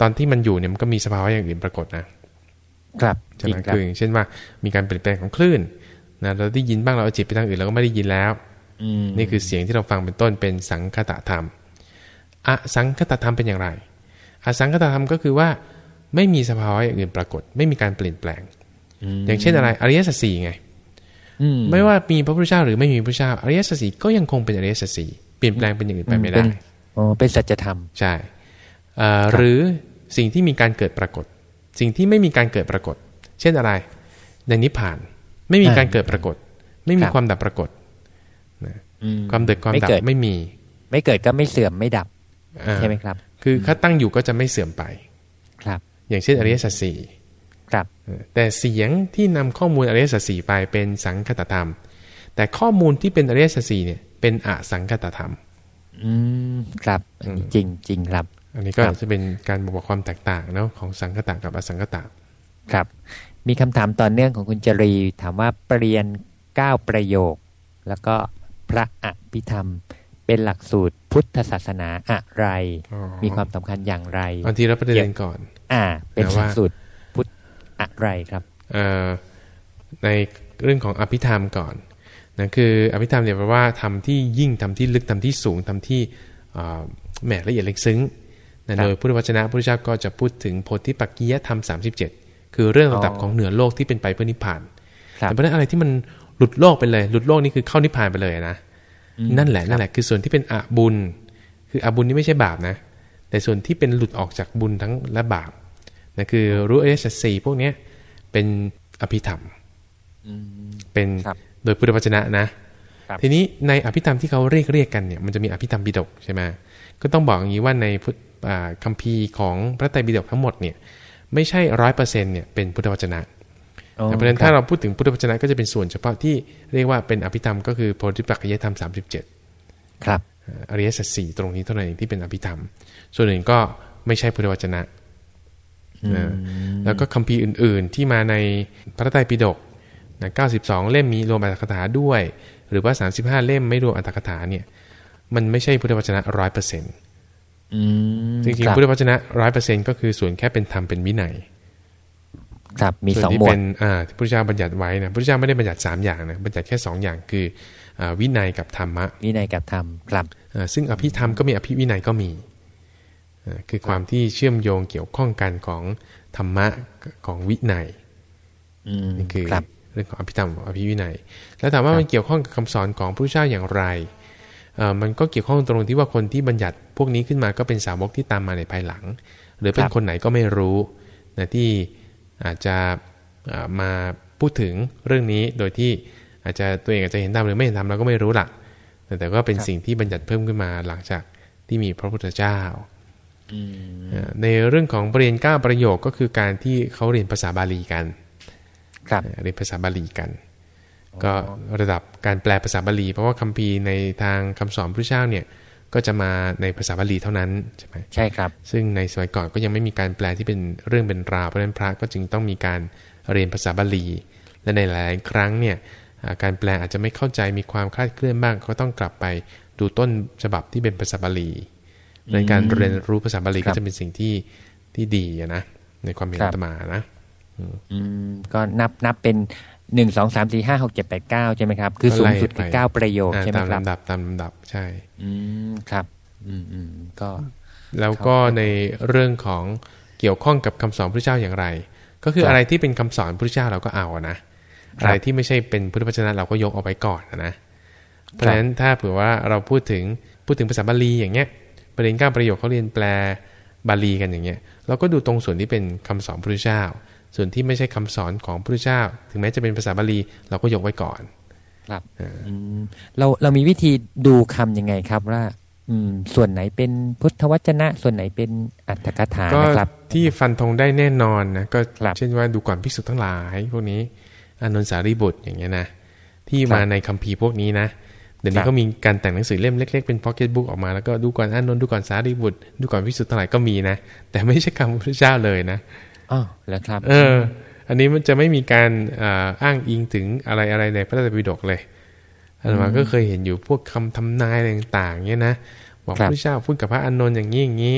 ตอนที่มันอยู่เนี่ยมันก็มีสภาวะอย่างอื่นปรากฏนะครับใช่ไหมคืออย่างเช่นว่า มีการเปลี่ยนแปลงของคลื่นนะเราได้ยินบ้างเราเอาจิตไปทางอื่นเราก็ไม่ได้ยินแล้วนี่คือเสียงที่เราฟังเป็นต้นเป็นสังคตธรรมอสังคตธรรมเป็นอย่างไรอสังคตธรรมก็คือว่า ไม่มีสภาวะอย่างอื่นปรากฏ ไม่มีการเปลี่ยนแปลง อย่างเช่นอะไรอริยสัจสี่ไง ไม่ว่ามีพระพุทธเจ้าหรือไม่มีพระพุทธเจ้าอริยสัจสี่ก็ยังคงเป็นอริยสัจสี่เปลี่ยนแปลงเป็นอย่างอื่นไปไม่ได้อ๋อเป็นสัจธรรมใช่หรือสิ่งที่มีการเกิดปรากฏ สิ่งที่ไม่มีการเกิดปรากฏ เช่นอะไร ในนิพพาน ไม่มีการเกิดปรากฏ ไม่มีความดับปรากฏความเกิดความดับไม่มี ไม่เกิดก็ไม่เสื่อมไม่ดับใช่ไหมครับ คือถ้าตั้งอยู่ก็จะไม่เสื่อมไป ครับ อย่างเช่นอริยสัจสี่ครับ แต่เสียงที่นำข้อมูลอริยสัจสี่ไปเป็นสังคตธรรม แต่ข้อมูลที่เป็นอริยสัจสี่เนี่ยเป็นอสังคตธรรม อืมครับจริงจริงครับ อันนี้ก็จะเป็นการบอกความแตกต่างเนาะของสังคตะกับอสังคตะครับ มีคำถามต่อเนื่องของคุณจรี ถามว่าเปลี่ยนเก้าประโยค แล้วก็พระอภิธรรมเป็นหลักสูตรพุทธศาสนาอะไร มีความสำคัญอย่างไรบางทีเราประเด็นก่อน อ่า เป็นหลักสูตรพุทธ อะไรครับในเรื่องของอภิธรรมก่อนนะคืออภิธรรมเนี่ยแปลว่าทำที่ยิ่งทำที่ลึกทำที่สูงทำที่แหมละเอียดลึกซึ้งนะโดยพุทธวจนะพระพุทธเจ้าก็จะพูดถึงโพธิปักกิยธรรม37คือเรื่องระดับของเหนือโลกที่เป็นไปเพื่อนิพพานแต่เพราะนั้นอะไรที่มันหลุดโลกไปเลย หลุดโลกนี่คือเข้านิพพานไปเลยนะนั่นแหละนั่นแหละคือส่วนที่เป็นอบุญ คืออบุญนี่ไม่ใช่บาปนะ แต่ส่วนที่เป็นหลุดออกจากบุญทั้งและบาป นะคือรู้อริยสัจสี่พวกเนี้ยเป็นอภิธรรมเป็นโดยพุทธวจนะนะ ทีนี้ในอภิธรรมที่เขาเรียกเรียกกันเนี่ยมันจะมีอภิธรรมบิดกใช่ไหมก็ต้องบอกอย่างนี้ว่าในพุทธคัมภีร์ของพระไตรปิฎกทั้งหมดเนี่ยไม่ใช่ร้อยเปอร์เซ็นเนี่ยเป็นพุทธวจนะเพราะฉะนั้นถ้าเราพูดถึงพุทธวจนะก็จะเป็นส่วนเฉพาะที่เรียกว่าเป็นอภิธรรมก็คือโพธิปักจยธรรมสามสิบเจ็ดครับอริยสัจสี่ตรงนี้เท่านั้นที่เป็นอภิธรรม ส่วนอื่นก็ไม่ใช่พุทธวจนะ แล้วก็คัมภีร์อื่น ๆ ที่มาในพระไตรปิฎกนะ92 เล่มมีรวมอัตถกถาด้วย หรือว่า 35 เล่มไม่รวมอัตถกถาเนี่ย มันไม่ใช่พุทธวจนะร้อยเปอร์เซ็นต์จริงๆพุทธวจนะร้อยเปอร์เซ็นต์ก็คือส่วนแค่เป็นธรรมเป็นวินัยครับมีสองหมวดเป็นอ่าที่พระเจ้าบัญญัติไว้นะพระเจ้าไม่ได้บัญญัติสามอย่างนะบัญญัติแค่สองอย่างคือวินัยกับธรรมะ วินัยกับธรรมครับซึ่งอภิธรรมก็มีอภิวินัยก็มี คือความที่เชื่อมโยงเกี่ยวข้องกันของธรรมะของวินัยนี่คือเรื่องของอภิธรรมอภิวินัย แล้วถามว่ามันเกี่ยวข้องกับคำสอนของพระเจ้าอย่างไร มันก็เกี่ยวข้องตรงที่ว่าคนที่บัญญัติพวกนี้ขึ้นมาก็เป็นสาวกที่ตามมาในภายหลัง หรือเป็นคนไหนก็ไม่รู้นะที่อาจจะมาพูดถึงเรื่องนี้โดยที่อาจจะตัวเองอาจจะเห็นตามหรือไม่เห็นตามเราก็ไม่รู้ละแต่ก็เป็นสิ่งที่บัญญัติเพิ่มขึ้นมาหลังจากที่มีพระพุทธเจ้า ในเรื่องของปรริญญาเก้าประโยคก็คือการที่เขาเรียนภาษาบาลีกันเรียนภาษาบาลีกัน ก็ระดับการแปลภาษาบาลี เพราะว่าคัมภีร์ในทางคำสอนพระเจ้าเนี่ยก็จะมาในภาษาบาลีเท่านั้นใช่ไหมใช่ครับ ซึ่งในสมัยก่อนก็ยังไม่มีการแปลที่เป็นเรื่องเป็นราวเพราะฉะนั้นพระก็จึงต้องมีการเรียนภาษาบาลี และในหลายครั้งเนี่ยการแปลอาจจะไม่เข้าใจมีความคลาดเคลื่อนบ้าง ก็ต้องกลับไปดูต้นฉบับที่เป็นภาษาบาลี ในการเรียนรู้ภาษาบาลีก็จะเป็นสิ่งที่ที่ดีนะ ในความเห็นตมานะอืมก็นับนับเป็นหนึ่งสองสามสี่ห้าหกเจ็ดแปดเก้าใช่ไหมครับ คือสูงสุดคือเก้าประโยคใช่ไหมครับตามลำดับตามลำดับใช่ อืมครับ อืมอืมก็ แล้วก็ในเรื่องของเกี่ยวข้องกับคำสอนพระเจ้าอย่างไร ก็คืออะไรที่เป็นคำสอนพระเจ้าเราก็เอานะอะไรที่ไม่ใช่เป็นพุทธวจนะเราก็ยกเอาไว้ก่อนนะเพราะฉะนั้นถ้าเผื่อว่าเราพูดถึงพูดถึงภาษาบาลีอย่างเงี้ย ประเด็นก้าประโยคเขาเรียนแปลบาลีกันอย่างเงี้ยเราก็ดูตรงส่วนที่เป็นคำสอนพระพุทธเจ้า ส่วนที่ไม่ใช่คำสอนของพระพุทธเจ้า ถึงแม้จะเป็นภาษาบาลีเราก็ยกไว้ก่อน ครับเราเรามีวิธีดูคํำยังไงครับว่า อืม ส่วนไหนเป็นพุทธวจนะ ส่วนไหนเป็นอัตถกถานะครับ ที่ฟันธงได้แน่นอนนะก็เช่นว่าดูก่อนภิกษุทั้งหลาย พวกนี้อนนสารีบุตรอย่างเงี้ยนะที่มาในคัมภีร์พวกนี้นะ เดี๋ยวนี้ก็มีการแต่งหนังสือเล่มเล็กๆเป็นพ็อกเก็ตบุ๊กออกมาแล้วก็ดูก่อนอานนท์ดูก่อนสารีบุตร ดูก่อนพิสุทธิ์ทั้งหลายก็มีนะ แต่ไม่ใช่คำพระเจ้าเลยนะอ๋อแล้วครับ เออ อันนี้มันจะไม่มีการอ้างอิงถึงอะไรอะไรในพระไตรปิฎกเลยอันมาก็เคยเห็นอยู่พวกคำทำนายต่างๆเนี้ยนะบอกพระเจ้าพูดกับพระอานนท์อย่างนี้อย่างนี้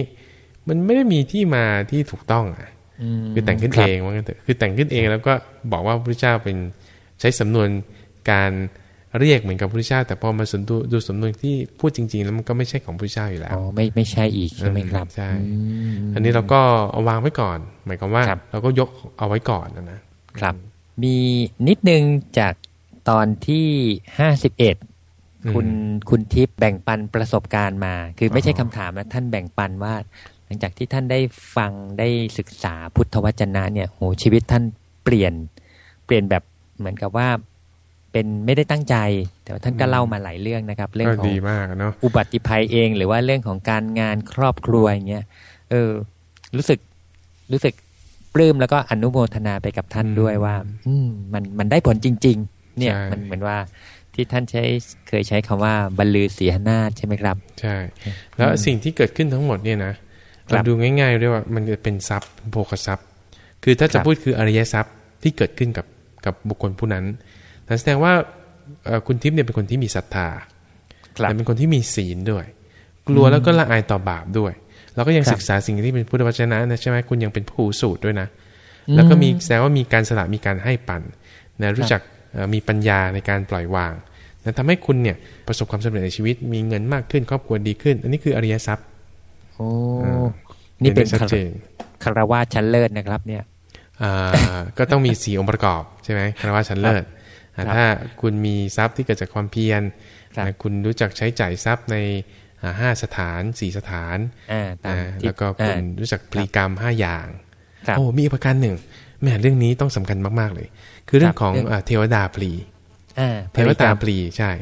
มันไม่ได้มีที่มาที่ถูกต้องอะคือแต่งขึ้นเองว่างั้นเถอะคือแต่งขึ้นเองแล้วก็บอกว่าพระเจ้าเป็นใช้สำนวนการ เรียกเหมือนกับพระพุทธเจ้า แต่พอมาสนดูดูสำนวนที่พูดจริง ๆ แล้วมันก็ไม่ใช่ของพระพุทธเจ้าอยู่แล้วอ๋อไม่ไม่ใช่อีกใช่ไหมครับใช่อันนี้เราก็เอาวางไว้ก่อน หมายความว่า เราก็ยกเอาไว้ก่อนนะครับ มีนิดนึงจากตอนที่ห้าสิบเอ็ดคุณคุณทิพย์แบ่งปันประสบการณ์มา คือไม่ใช่คำถามนะท่านแบ่งปันว่า หลังจากที่ท่านได้ฟังได้ศึกษาพุทธวจนะเนี่ยโหชีวิตท่านเปลี่ยน เปลี่ยนแบบเหมือนกับว่า เป็นไม่ได้ตั้งใจ แต่ว่าท่านก็เล่ามาหลายเรื่องนะครับ เรื่องของอุบัติภัยเองหรือว่าเรื่องของการงานครอบครัวอย่างเงี้ยเออ รู้สึกรู้สึกปลื้มแล้วก็อนุโมทนาไปกับท่านด้วยว่า อืมมันมันได้ผลจริง ๆ เนี่ยมันเหมือนว่าที่ท่านใช้เคยใช้คำว่าบรรลือเสียนาใช่ไหมครับ ใช่ แล้วสิ่งที่เกิดขึ้นทั้งหมดเนี่ยนะเราดูง่ายๆด้วยว่ามันจะเป็นทรัพย์โภคทรัพย์ คือถ้าจะพูดคืออริยทรัพย์ที่เกิดขึ้นกับกับบุคคลผู้นั้น แต่แสดงว่าคุณทิพย์เนี่ยเป็นคนที่มีศรัทธาแต่เป็นคนที่มีศีลด้วย กลัวแล้วก็ละอายต่อบาปด้วยเราก็ยังศึกษาสิ่งที่เป็นพุทธวจนะนะใช่ไหมคุณยังเป็นผู้สูตรด้วยนะ แล้วก็มีแสดงว่ามีการสละมีการให้ปันนะรู้จักมีปัญญาในการปล่อยวางนะทำให้คุณเนี่ยประสบความสำเร็จในชีวิต มีเงินมากขึ้นครอบครัวดีขึ้น อันนี้คืออริยทรัพย์โอ้นี่เป็นคารวะชั้นเลิศนะครับ เนี่ยก็ต้องมีสี่องค์ประกอบใช่ไหมคารวะชั้นเลิศ ถ้าคุณมีทรัพย์ที่เกิดจากความเพียรคุณรู้จักใช้จ่ายทรัพย์ในห้าสถานสี่สถานแล้วก็คุณรู้จักพลีกรรมห้าอย่างโอ้มีประการหนึ่งแม่เรื่องนี้ต้องสำคัญมาก ๆ เลย คือเรื่องของเทวดาพลีเทวตาพลีใช่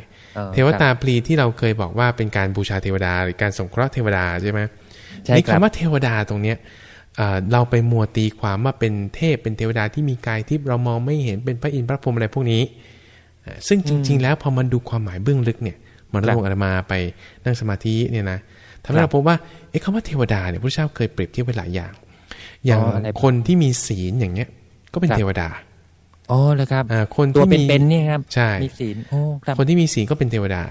เทวตาพลีที่เราเคยบอกว่าเป็นการบูชาเทวดาหรือการสงเคราะห์เทวดาใช่ไหมนี่คำว่าเทวดาตรงเนี้ยเราไปมัวตีความว่าเป็นเทพเป็นเทวดาที่มีกายที่เรามองไม่เห็นเป็นพระอินทร์พระพรหมอะไรพวกนี้ ซึ่งจริง ๆ แล้วพอมันดูความหมายเบื้องลึกเนี่ยมันลงอาตมาไปนั่งสมาธิเนี่ยนะทำให้เราพบว่าเอ๊ะคำว่าเทวดาเนี่ยพระเจ้าเคยเปรียบเทียบไว้หลายอย่าง อย่างคนที่มีศีลอย่างเงี้ย ก็เป็นเทวดาอ๋อเลยครับคนที่มีเป็นเนี่ยครับใช่มีศีลโอ้ครับคนที่มีศีลก็เป็นเทวดา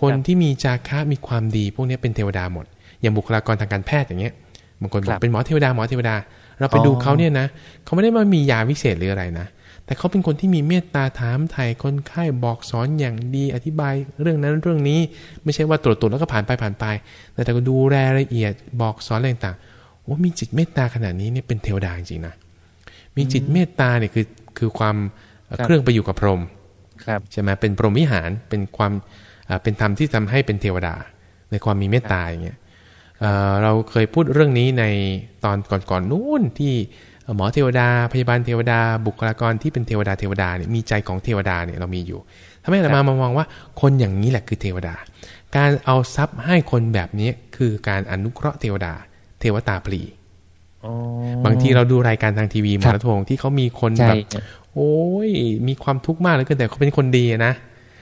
คนที่มีจาระมีความดี พวกนี้เป็นเทวดาหมด อย่างบุคลากรทางการแพทย์อย่างเงี้ยบางคนบอกเป็นหมอเทวดาหมอเทวดา เราไปดูเขาเนี่ยนะเขาไม่ได้มามียาวิเศษหรืออะไรนะ แต่เขาเป็นคนที่มีเมตตาถามไถ่คนไข้บอกสอนอย่างดีอธิบายเรื่องนั้นเรื่องนี้ ไม่ใช่ว่าตรวจตรวจแล้วก็ผ่านไปผ่านไป แต่แต่ก็ดูแลละเอียดบอกสอนอะไรต่างโอ้มีจิตเมตตาขนาดนี้เนี่ยเป็นเทวดาจริงๆนะมีจิตเมตตาเนี่ยคือคือความเครื่องไปอยู่กับพรหมใช่ไหมเป็นพรหมวิหารเป็นความเป็นธรรมที่ทำให้เป็นเทวดา ในความมีเมตตาอย่างเงี้ยเราเคยพูดเรื่องนี้ในตอนก่อนๆนู้นที่ หมอเทวดาพยาบาลเทวดา บุคลากรที่เป็นเทวดาเทวดาเนี่ยมีใจของเทวดาเนี่ยเรามีอยู่ทำให้เรามามามองว่าคนอย่างนี้แหละคือเทวดา การเอาทรัพย์ให้คนแบบนี้คือการอนุเคราะห์เทวดา เทวตาปลีอ๋อบางทีเราดูรายการทางทีวีหมครัอบรัฐพงศ์ที่เขามีคนใช่แบบโอ้ยมีความทุกข์มากเหลือเกินแต่เขาเป็นคนดีนะ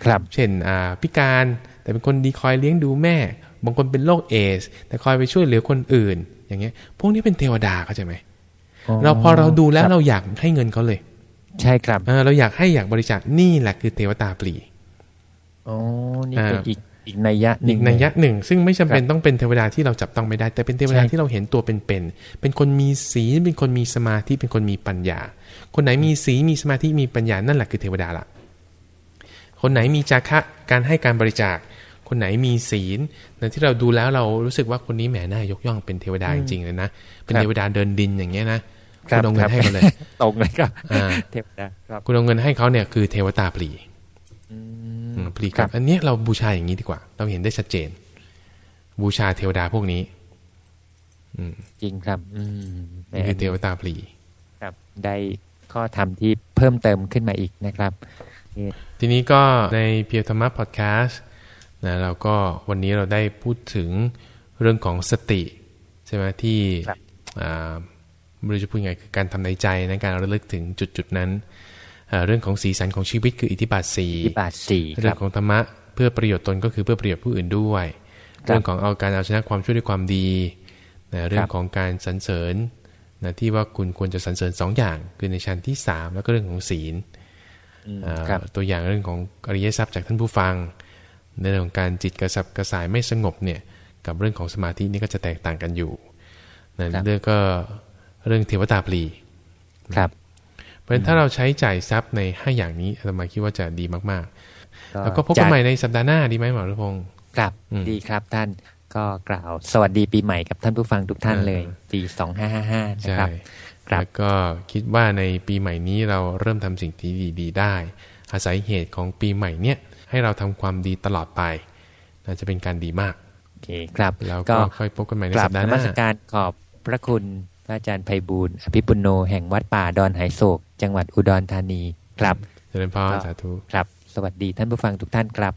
ครับเช่นอ่าพิการแต่เป็นคนดีคอยเลี้ยงดูแม่ บางคนเป็นโรคเอส แต่คอยไปช่วยเหลือคนอื่น อย่างเงี้ย พวกนี้เป็นเทวดาเข้าใจไหม เราพอเราดูแล้วครับเราอยากให้เงินเขาเลย ใช่ครับเออเราอยากให้อยากบริจาคนี่แหละคือเทวตาปลีอ๋อนี่เป็นอ่าอีกอีกนัยยะหนึ่อีงกนัยยะหนึ่ง ซึ่งไม่จำเป็นครับต้องเป็นเทวดาที่เราจับต้องไม่ได้ แต่เป็นเทวดาใช่ที่เราเห็นตัวเป็นๆเป็นคนมีศีลเป็นคนมีสมาธิเป็นคนมีปัญญา คนไหนมีศีลมีสมาธิมีปัญญานั่นแหละคือเทวดาละคนไหนมีจาคะการให้การบริจาค คนไหนมีศีลนะที่เราดูแล้วเรารู้สึกว่าคนนี้แหมน่ายกย่องเป็นเทวดาจริงๆเลยนะเป็นเทวดาเดินดินอย่างเงี้ยนะ คุณเอาเงินให้เขาเลยตรงเลยครับอ่าเทวดาครับคุณเอาเงินให้เขาเนี่ยคือเทวตาปลีอือืมมปลีคกัรับบอันเนี้ยเราบูชาอย่างนี้ดีกว่า เราเห็นได้ชัดเจน บูชาเทวดาพวกนี้ อืมจริงครับ อืมแหมนี่คือเทวตาปลีครับ ได้ข้อธรรมที่เพิ่มเติมขึ้นมาอีกนะครับ ทีนี้ก็ในเพียวธรรมะพอดแคสต์นะเราก็วันนี้เราได้พูดถึงเรื่องของสติ ใช่ไหมที่ครับอ่า ไม่รู้จะพูดยังไงคือการทำในใจนะการระลึกถึงจุดจุดๆนั้นอ่าเรื่องของสีสันของชีวิตคืออิทธิบาทสีที่บาทสี่คเรื่รัอบงของธรรมะเพื่อประโยชน์ตนก็คือเพื่อประโยชน์ผู้อื่นด้วย เรื่องของเอาการเอาชนะความชั่วด้วยความดีนะเรื่องของการสรรเสริญนะที่ว่าคุณควรจะสรรเสริญสองอย่าง คือในชั้นที่สามแล้วก็เรื่องของศีลอืมอ่าครับตัวอย่างเรื่องของอริยทรัพย์จากท่านผู้ฟัง ในเรื่องของการจิตกระสับกระส่ายไม่สงบเนี่ยกับเรื่องของสมาธินี่ก็จะแตกต่างกันอยู่นะครับเรื่องก็ เรื่องเทวตาปลีครับเพราะฉะนั้นถ้าเราใช้จ่ายทรัพย์ในห้าอย่างนี้อาตมาคิดว่าจะดีมากๆ แล้วก็พบกันใหม่ในสัปดาห์หน้าดีไหมหมอรพงศ์ครับอืมดีครับท่านก็กล่าวสวัสดีปีใหม่กับท่านผู้ฟังทุกท่านเออเลยปีสองห้าห้าห้านะใช่ครับครับแล้วก็คิดว่าในปีใหม่นี้เราเริ่มทำสิ่งที่ดีๆได้ อาศัยเหตุของปีใหม่เนี่ยให้เราทำความดีตลอดไปน่าจะเป็นการดีมากโอเคครับแล้วก็ค่อยพบกันใหม่ในกราสับปดาห์นหมัน้าสการขอบพระคุณ พระอาจารย์ไพบูลย์อภิปุโนแห่งวัดป่าดอนไหโศก จังหวัดอุดรธานีครับเจริญพรครับสาธุครับ สวัสดีท่านผู้ฟังทุกท่านครับ